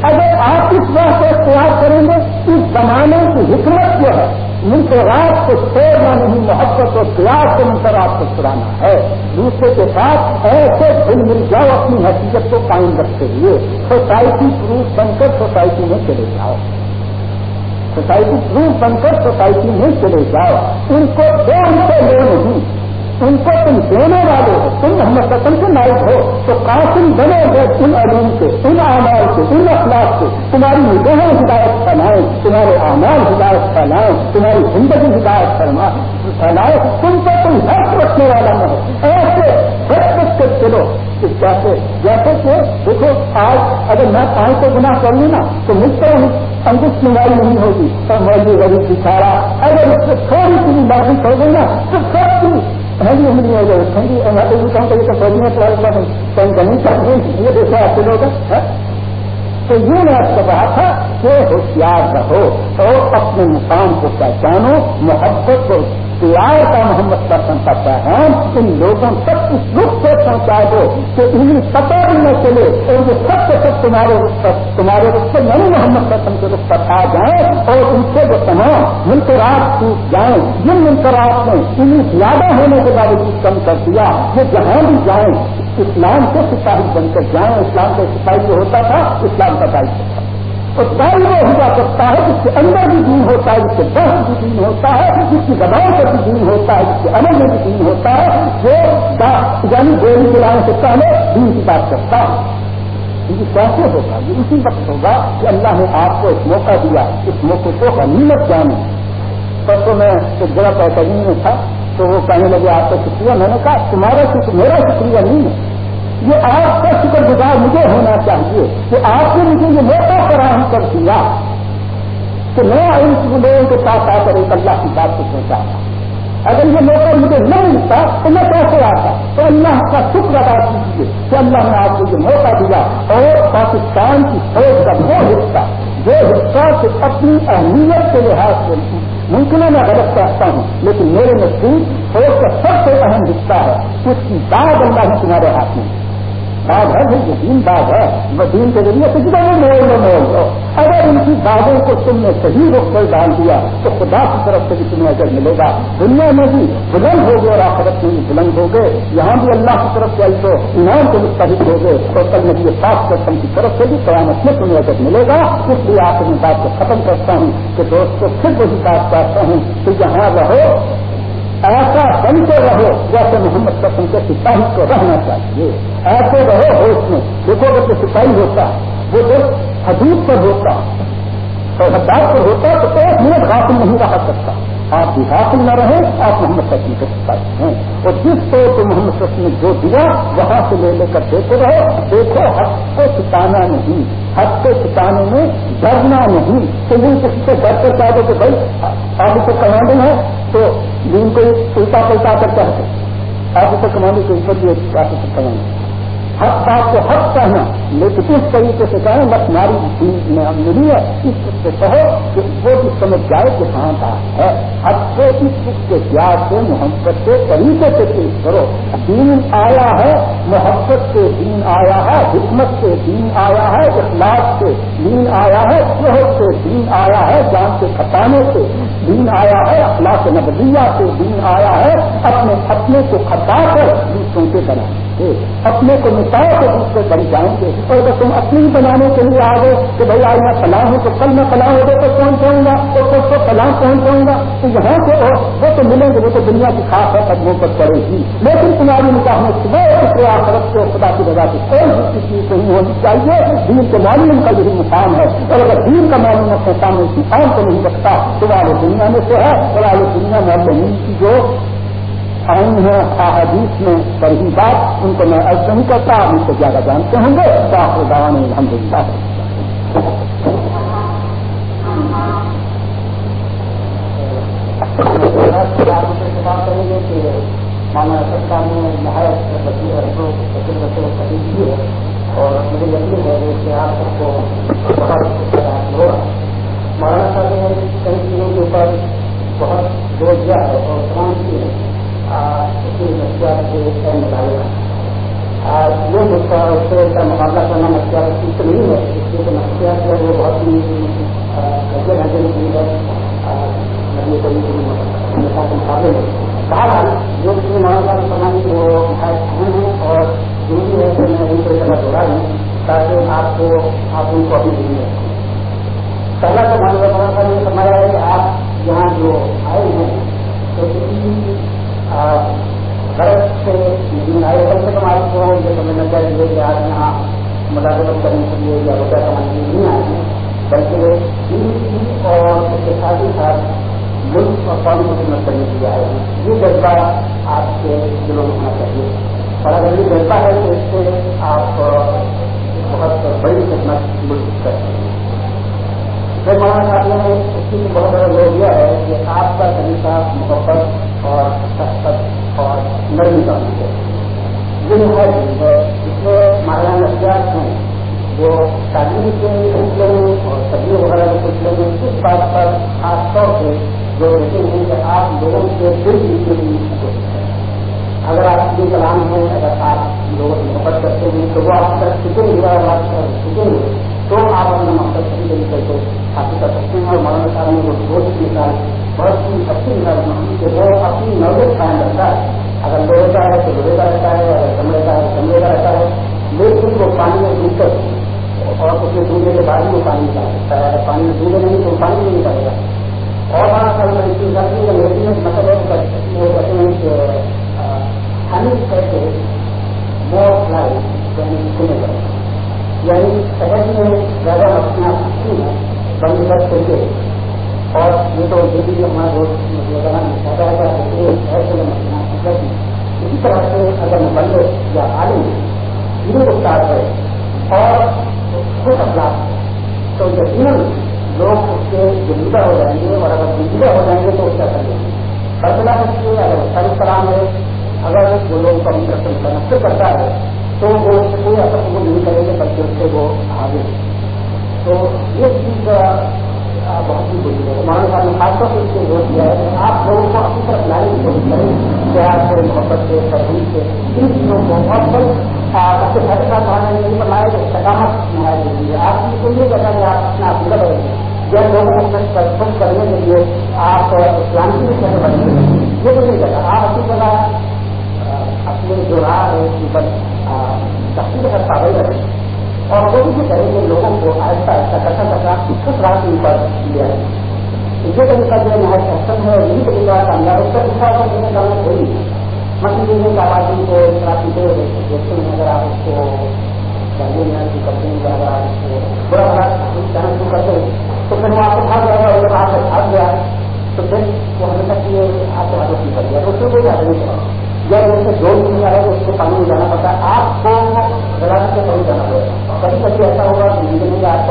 اگر آپ اس راہ کو اختیار کریں گے، اس زمانے کی حکمت جو ہے منترات کو چھوڑنا نہیں، محبت اور پیاس سے منترات کو چھڑانا ہے۔ دوسرے کے ساتھ ایسے دل مل جاؤ اپنی حقیقت کو قائم رکھتے ہوئے۔ سوسائٹی پروف بن کر سوسائٹی میں چلے جاؤ۔ سوسائٹی پروف بن کر سوسائٹی میں چلے جاؤ۔ ان کو دو سے لے نہیں۔ ان کو تم دینے والے ہو، تم محمد رسم کے نائب ہو، تو قاسم بنے گے ان علوم سے ان اعمال سے ان اخلاق سے تمہاری نگہیں ہدایت پھیلائیں تمہارے اعمال ہدایت پھیلائیں تمہاری زندگی ہدایت پھیلائے تم کو تم حق رکھنے والا نہ ہو۔ ایسے سب رکھ کر چلو، اس جیسے جیسے کہ دیکھو، آج اگر میں پانچ کو گنا کر لوں نا، تو مجھ پر انگوش منگائی نہیں ہوگی۔ اور میں غریب دکھایا اگر اس سے تھوڑی سی مرضی کر دوں نا، تو سب چیز ٹھنڈی نہیں ہو جائے ٹھنڈی میں تو یہ کہوں کہ یہ فوجی میں کہیں زمین چاہیے یہ دیکھا آپ کے لوگ تو یہ میں آپ کو کہا تھا کہ ہوشیار رہو اور اپنے مقام کو پہچانو محبت کو پیار کا محمد کرسن کا پیغام ان لوگوں تک اس رخ سے پہنچا دو کہ انہیں پتہ بھی نہ چلے، اور وہ سب کے سب تمہارے رخ پر تمہارے رخ سے نہیں محمد کرسن کے رخ پر آ جائیں، اور ان سے وہ تمام منترات ٹوٹ جائیں، جن منترات نے انہیں زیادہ ہونے کے باوجود کم کر دیا، وہ جہاں بھی جائیں، اسلام کے سپاہی بن کر جائیں، اسلام کا سپاہی جو ہوتا تھا، اسلام کا دائیں تو دائیں وہ ہوا کرتا ہے جس کے اندر بھی دین ہوتا ہے، جس کے بحث بھی دین ہوتا ہے، جس کی زبان پر بھی دین ہوتا ہے، جس کے عمل میں بھی دین ہوتا ہے، جو یعنی گولی چلانے سے پہلے دین کی بات کرتا ہے۔ یہ کیسے ہوگا، یہ اسی وقت ہوگا کہ اللہ نے آپ کو ایک موقع دیا، اس موقع کو غنیمت جانے۔ پر تو میں ایک جگہ پیٹرین میں تھا، تو وہ کہنے لگے، آپ کا شکریہ۔ میں نے کہا، تمہارا شکر میرا شکریہ نہیں ہے۔ یہ آپ کا شکر گزار مجھے ہونا چاہیے کہ آپ نے مجھے یہ موقع فراہم کر دیا کہ میں ان لوگوں کے ساتھ آ کر ایک اللہ کی بات کو پہنچا اگر یہ موقع مجھے نہ ملتا تو میں کیسے آتا تو اللہ کا شکر ادا کیجیے کہ اللہ نے آپ کو یہ موقع دیا اور پاکستان کی فوج کا وہ حصہ، جو حصہ کہ اپنی اہمیت کے لحاظ سے ممکن میں غلط کہتا ہوں، لیکن میرے نزدیک فوج کا سب سے اہم حصہ ہے، اس کی بات اللہ ہی تمہارے ہاتھ میں بات ہے جو دین بات ہے۔ وہ کے ذریعے سے جتنا موڑ لو موڑ لو اگر ان کی باتوں کو تم نے صحیح رخ پر ڈال دیا تو خدا کی طرف سے بھی تمہیں اگر ملے گا۔ دنیا میں بھی بلند ہو گئے اور آخرت میں بھی بلند ہو گئے یہاں بھی اللہ کی طرف سے آئی تو انعام کے مستحق ہو گئے اور کل میں یہ پاک کرسم کی طرف سے بھی قیامت میں تمہیں اگر ملے گا۔ اس لیے آپ میں بات کو ختم کرتا ہوں کہ دوستوں پھر وہی بات کرتا ہوں کہ یہاں رہو ایسا بنتے رہو جیسے محمد قسم کے سپاہی کو رہنا چاہیے۔ ایسے رہو ہوش میں دیکھو اگر تو سپاہی ہوتا وہ تو حدود پر ہوتا اور پر ہوتا تو ایک منٹ ہاتھ نہیں رہا سکتا۔ آپ داخل نہ رہے آپ محمد سچی کے ساتھ ہیں۔ اور جس کو تو محمد سچ نے جو دیا، وہاں سے لے لے کر دیتے رہو۔ دیکھو، حق کو چھپانا نہیں۔ حق کو چھپانے میں ڈرنا نہیں۔ تو یہ کسی سے ڈر کر چاہتے کہ بھائی، آپ اسے کمانڈنگ ہے؟ تو دین کو الٹا پلٹا کر چاہتے آپ اسے کمانڈنگ کے اوپر بھی کمانڈنگ۔ حق بات کو حق کہنا، لیکن اس طریقے سے کہیں بس ہماری میں ملی ہے اس سے کہو کہ وہ بھی سمجھ جائے کہ ہاں بات ہے۔ حق کو اس سکھ کے پیار سے، محبت کے طریقے سے پیش کرو۔ دین آیا ہے، محبت سے دین آیا ہے، حکمت سے دین آیا ہے، اخلاق سے دین آیا ہے صحت سے دین آیا ہے، جان کے کھٹانے سے دین آیا ہے، اخلاق نبدیہ سے دین آیا ہے، اپنے اپنے کو کھٹا کر دوسروں کے بنانے سے اپنے کو تو دوسرے بن جائیں گے اور اگر تم اپنی بنانے کے لیے آ گئے کہ بھائی آج میں فلاں ہوں تو کل میں فلاں ہو گئے تو کون جاؤں گا؟ اور کل تو فلاں کون جاؤں گا؟ تو یہاں سے وہ تو ملیں گے، وہ تو دنیا کی خاص ہے، قدموں پر پڑے گی۔ لیکن تمہاری نکاح میں صبح کسی آخرت سے خدا کی وجہ سے کوئی بھی چیز نہیں ہونی چاہیے۔ دین کے معلوم کا یہی مقام ہے۔ اور اگر دین کا معلوم اپنے سامنے اس مقام کو نہیں رکھتا تو والے دنیا میں سے ہے۔ اور والے دنیا میں کی جو آئین ہے، احادیث میں بڑی بات، ان کو میں عرض نہیں کرتا، آپ ان سے زیادہ جانتے ہوں گے۔ ڈاکٹر دوا الحمد للہ بات کریں گے کہ مانا سرکار نے نہایت خرید کی ہے اور مجھے یقین ہے کہ آپ سب کو بہت ہوگا مولانا صاحب نے کئی چیزوں کے اوپر بہت زور دیا ہے اور تمام چیزیں نفسیات کے مطالعہ یہ مدعا اس سے کا مقابلہ کرنا نفسیات کی تو نہیں ہے اس لیے تو نفسیات جو ہے وہ بہت ہی گھنٹے گھنٹے کی ہے نبی کریم کے مقابلے میں بہرحال جو چیز مولانا صاحب فرمانے کی وہ نہایت اہم ہے اور ضروری ہے کہ میں ان کو جگہ دوڑا دوں تاکہ آپ کو آپ ان کو ابھی دیں پہلا تو مولانا صاحب نے فرمایا ہے کہ آپ یہاں جو آئے ہیں تو کسی غلط سے آئے کم سے کم آپ کو یہ سمجھنا چاہیے کہ آج یہاں مداخلت کرنے کے لیے یا روپیہ کمانے کے لیے نہیں آئے ہیں، بلکہ دین جی اور اس کے ساتھ ہی ساتھ ملک اور قوم کو خدمت کرنے کے لیے آئے ہیں۔ یہ جذبہ آپ کے دلوں میں ہونا چاہیے۔ اور اگر یہ جذبہ ہے تو اس سے آپ بہت بڑی خدمت ملک کرتے ہیں پھر مولانا صاحب نے اس کی بہت بڑا زور دیا ہے کہ آپ کا طریقہ محبت اور سخت اور نرمی کا ہے۔ یہ ہے جس میں مولانا اختیار ہیں۔ جو تعلیم کے سلسلے میں اور سبزی وغیرہ کے سلسلے میں اس بات پر خاص طور سے جو کہتے ہیں کہ آپ لوگوں کے دل کی کوشش کریں اگر آپ کی کلام ہے، اگر آپ لوگوں سے محبت کرتے ہیں، تو وہ آپ کا شکر ہوا آپ کا شکر تو آپ اپنا مقصد صحیح طریقے سے حاصل کر سکتے ہیں اور مولانا صاحب نے وہ دوست کی مثال بہت ہی اچھی مثال بنائی کہ وہ اپنی نوبت قائم رکھتا ہے۔ اگر لوہے کا ہے تو لوہے کا رہتا ہے اگر چمڑے کا ہے چمڑے کا رہتا ہے لیکن وہ پانی میں ڈوب کر اور اس میں ڈوبنے کے بعد وہ پانی نکال سکتا ہے۔ اگر پانی میں ڈوبے نہیں تو پانی نہیں نکالے گا۔ اور وہاں صاحب میں اس کی انگریزی میں مطلب وہ کہتے ہیں کہ ہنی کہتے مور لائف یعنی سنے کا یعنی شہر میں زیادہ مچھلیاں سکتی ہیں بند کر کے اور یہ تو یہ بھی ہمارا دوست زیادہ ایسے اسی طرح سے اگر بندے یا عالم دینوں کو اسٹارٹ ہے اور خود اپنا تو یقیناً لوگ اس کے جدیدہ ہو جائیں گے اور اگر جدیدہ ہو جائیں گے تو کیا کریں گے؟ بدلا سکتی ہے اگر سر سلام ہے، اگر وہ لوگ کا انٹرسن کا کرتا ہے، تو وہ کوئی اثر وہ نہیں کریں گے، بلکہ اس سے وہ آگے۔ تو یہ چیز بہت ہی بری ہے مولانا صاحب نے خاص طور سے زور دیا ہے۔ کہ آپ لوگوں کو اپنی طرف لانے کی کوشش کریں پیار سے، محبت سے، تربیت سے۔ ان چیزوں کو اور پھر سب سے پہلے ساتھ کہا نے یہ بتایا کہ استقامت آپ کی کوئی یہ کہتا کہ آپ اپنا عقیدہ بدل یا لوگوں کو خوش کرنے کے لیے آپ اسلام کی کیسے بدلیں یہ تو نہیں کہتا آپ اپنی جگہ اپنے جو راہ ہے اس کی تفصیل کا قابل رہے اور وہ بھی کریں کہ لوگوں کو آہستہ آہستہ کرتا کرتا اس راہ کے اوپر لیا ہے یہ طریقہ جو نہایت احسن ہے اور یہی طریقہ کامیاب اس کا دوسرا تو مجھے کرنا کوئی مطلب یہ ہے کہ آبادی کو اس طرح کی دیکھتے ہیں اگر آپ اس کو کمپنی میں اگر آپ اس کو برا بڑا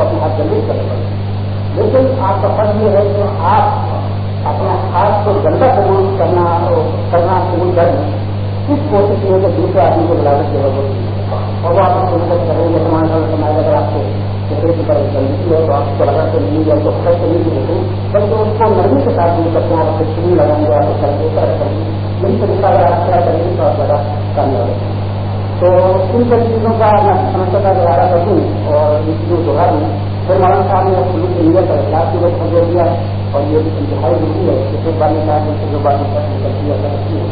کو اپنے ہاتھ جلدی کرنا لیکن آپ کا فرض یہ ہے کہ آپ اپنے ہاتھ کو گندا قبول کرنا کرنا قبول کر اس کوشش میں کہ دوسرے آدمی کو بلانے کی ضرورت نہیں اور وہ آپ کو مدد کریں گے سماج سماج اگر آپ کو چہرے کی طرف گندگی ہے تو آپ کو لگا کر نہیں جائے تو خرچ نہیں بھی ہوگی بلکہ اس کو نرمی کے ساتھ دور کرتے ہیں، آپ کو چنی لگائیں گے آپ کو سر کر دے کر یہی طریقہ اگر آپ کیا کریں گے تو آپ زیادہ کامیاب ہوگا تو ان سب چیزوں کا میں سمجھتا کا گزارا کر دوں اور ان چیزوں کو دوں پھر مولانا صاحب نے پولیس کی نیت ہے اخلاق کی وقت دے دیا اور یہ انتہائی ضروری ہے کہ پھر بات میں ان سے جو بات نکلتی ہے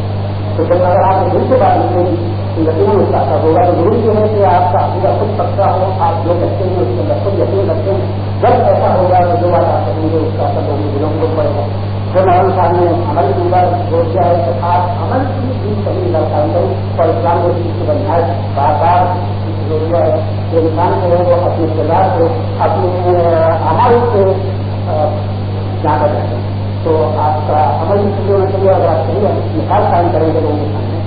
تو جب اگر آپ دل سے بات نکلیں یقین اس کا ہوگا۔ تو ضروری یہ ہے کہ آپ کا عقیدہ خود پکا ہو، آپ جو کہتے ہیں، اس کے اندر خود یقین رکھتے ہیں جب ایسا ہوگا تو جو بات آپ کہیں گے، اس کا اثر ہوگی دلوں کو پڑے گا۔ پھر مولانا صاحب نے عمل کی بات جو کیا ہے کہ آپ عمل کی بھی صحیح نظر قائم کریں اور اسلام کو چیز کی بنیاد بار بار ضروری ہے۔ کہ انسان جو ہے وہ اپنے کردار کو اپنے عمل سے جانا جائے تو آپ کا عمل بھی صحیح ہونا چاہیے اگر آپ صحیح مثال قائم کریں گے لوگوں کے سامنے،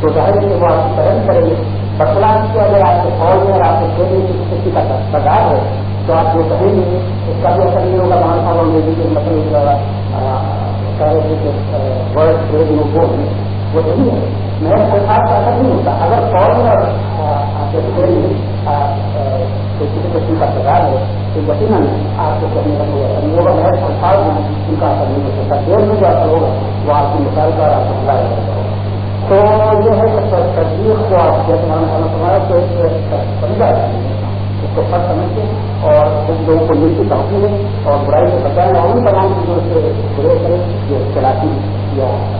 تو ظاہر ہے کہ وہ آپ کی ترقی کریں گے۔ بسلام کی اگر آپ کے فوج میں اور آپ کے کھیل میں کسی کا بازار ہے، تو آپ جو کہیں گے، اس کا بھی اثر نہیں ہوگا۔ مان صاحب انگریزی کے مطلب ورڈ وہ وہ نہیں ہے۔ میں سرکار کا اثر نہیں ہوتا۔ اگر فوج اور آپ کے کسی قسم کا بازار ہے، تو یقیناً آپ کو کرنے کا کوئی اثر نہیں ہوگا میں سرکار میں ان کا اثر نہیں ہو سکتا۔ کھیل میں جو اثر ہوگا وہ آپ کی مثال کا آپ کو بتایا جائے تو یہ ہے کہ تجویز کو آپ جیسے سمایا تو سمجھا اس کو فرق سمجھتے اور ان لوگوں کو نیچے چاہتی ہے اور برائی سے بچائیں اور ان تمام چیزوں سے برے کریں جو چلاتی یا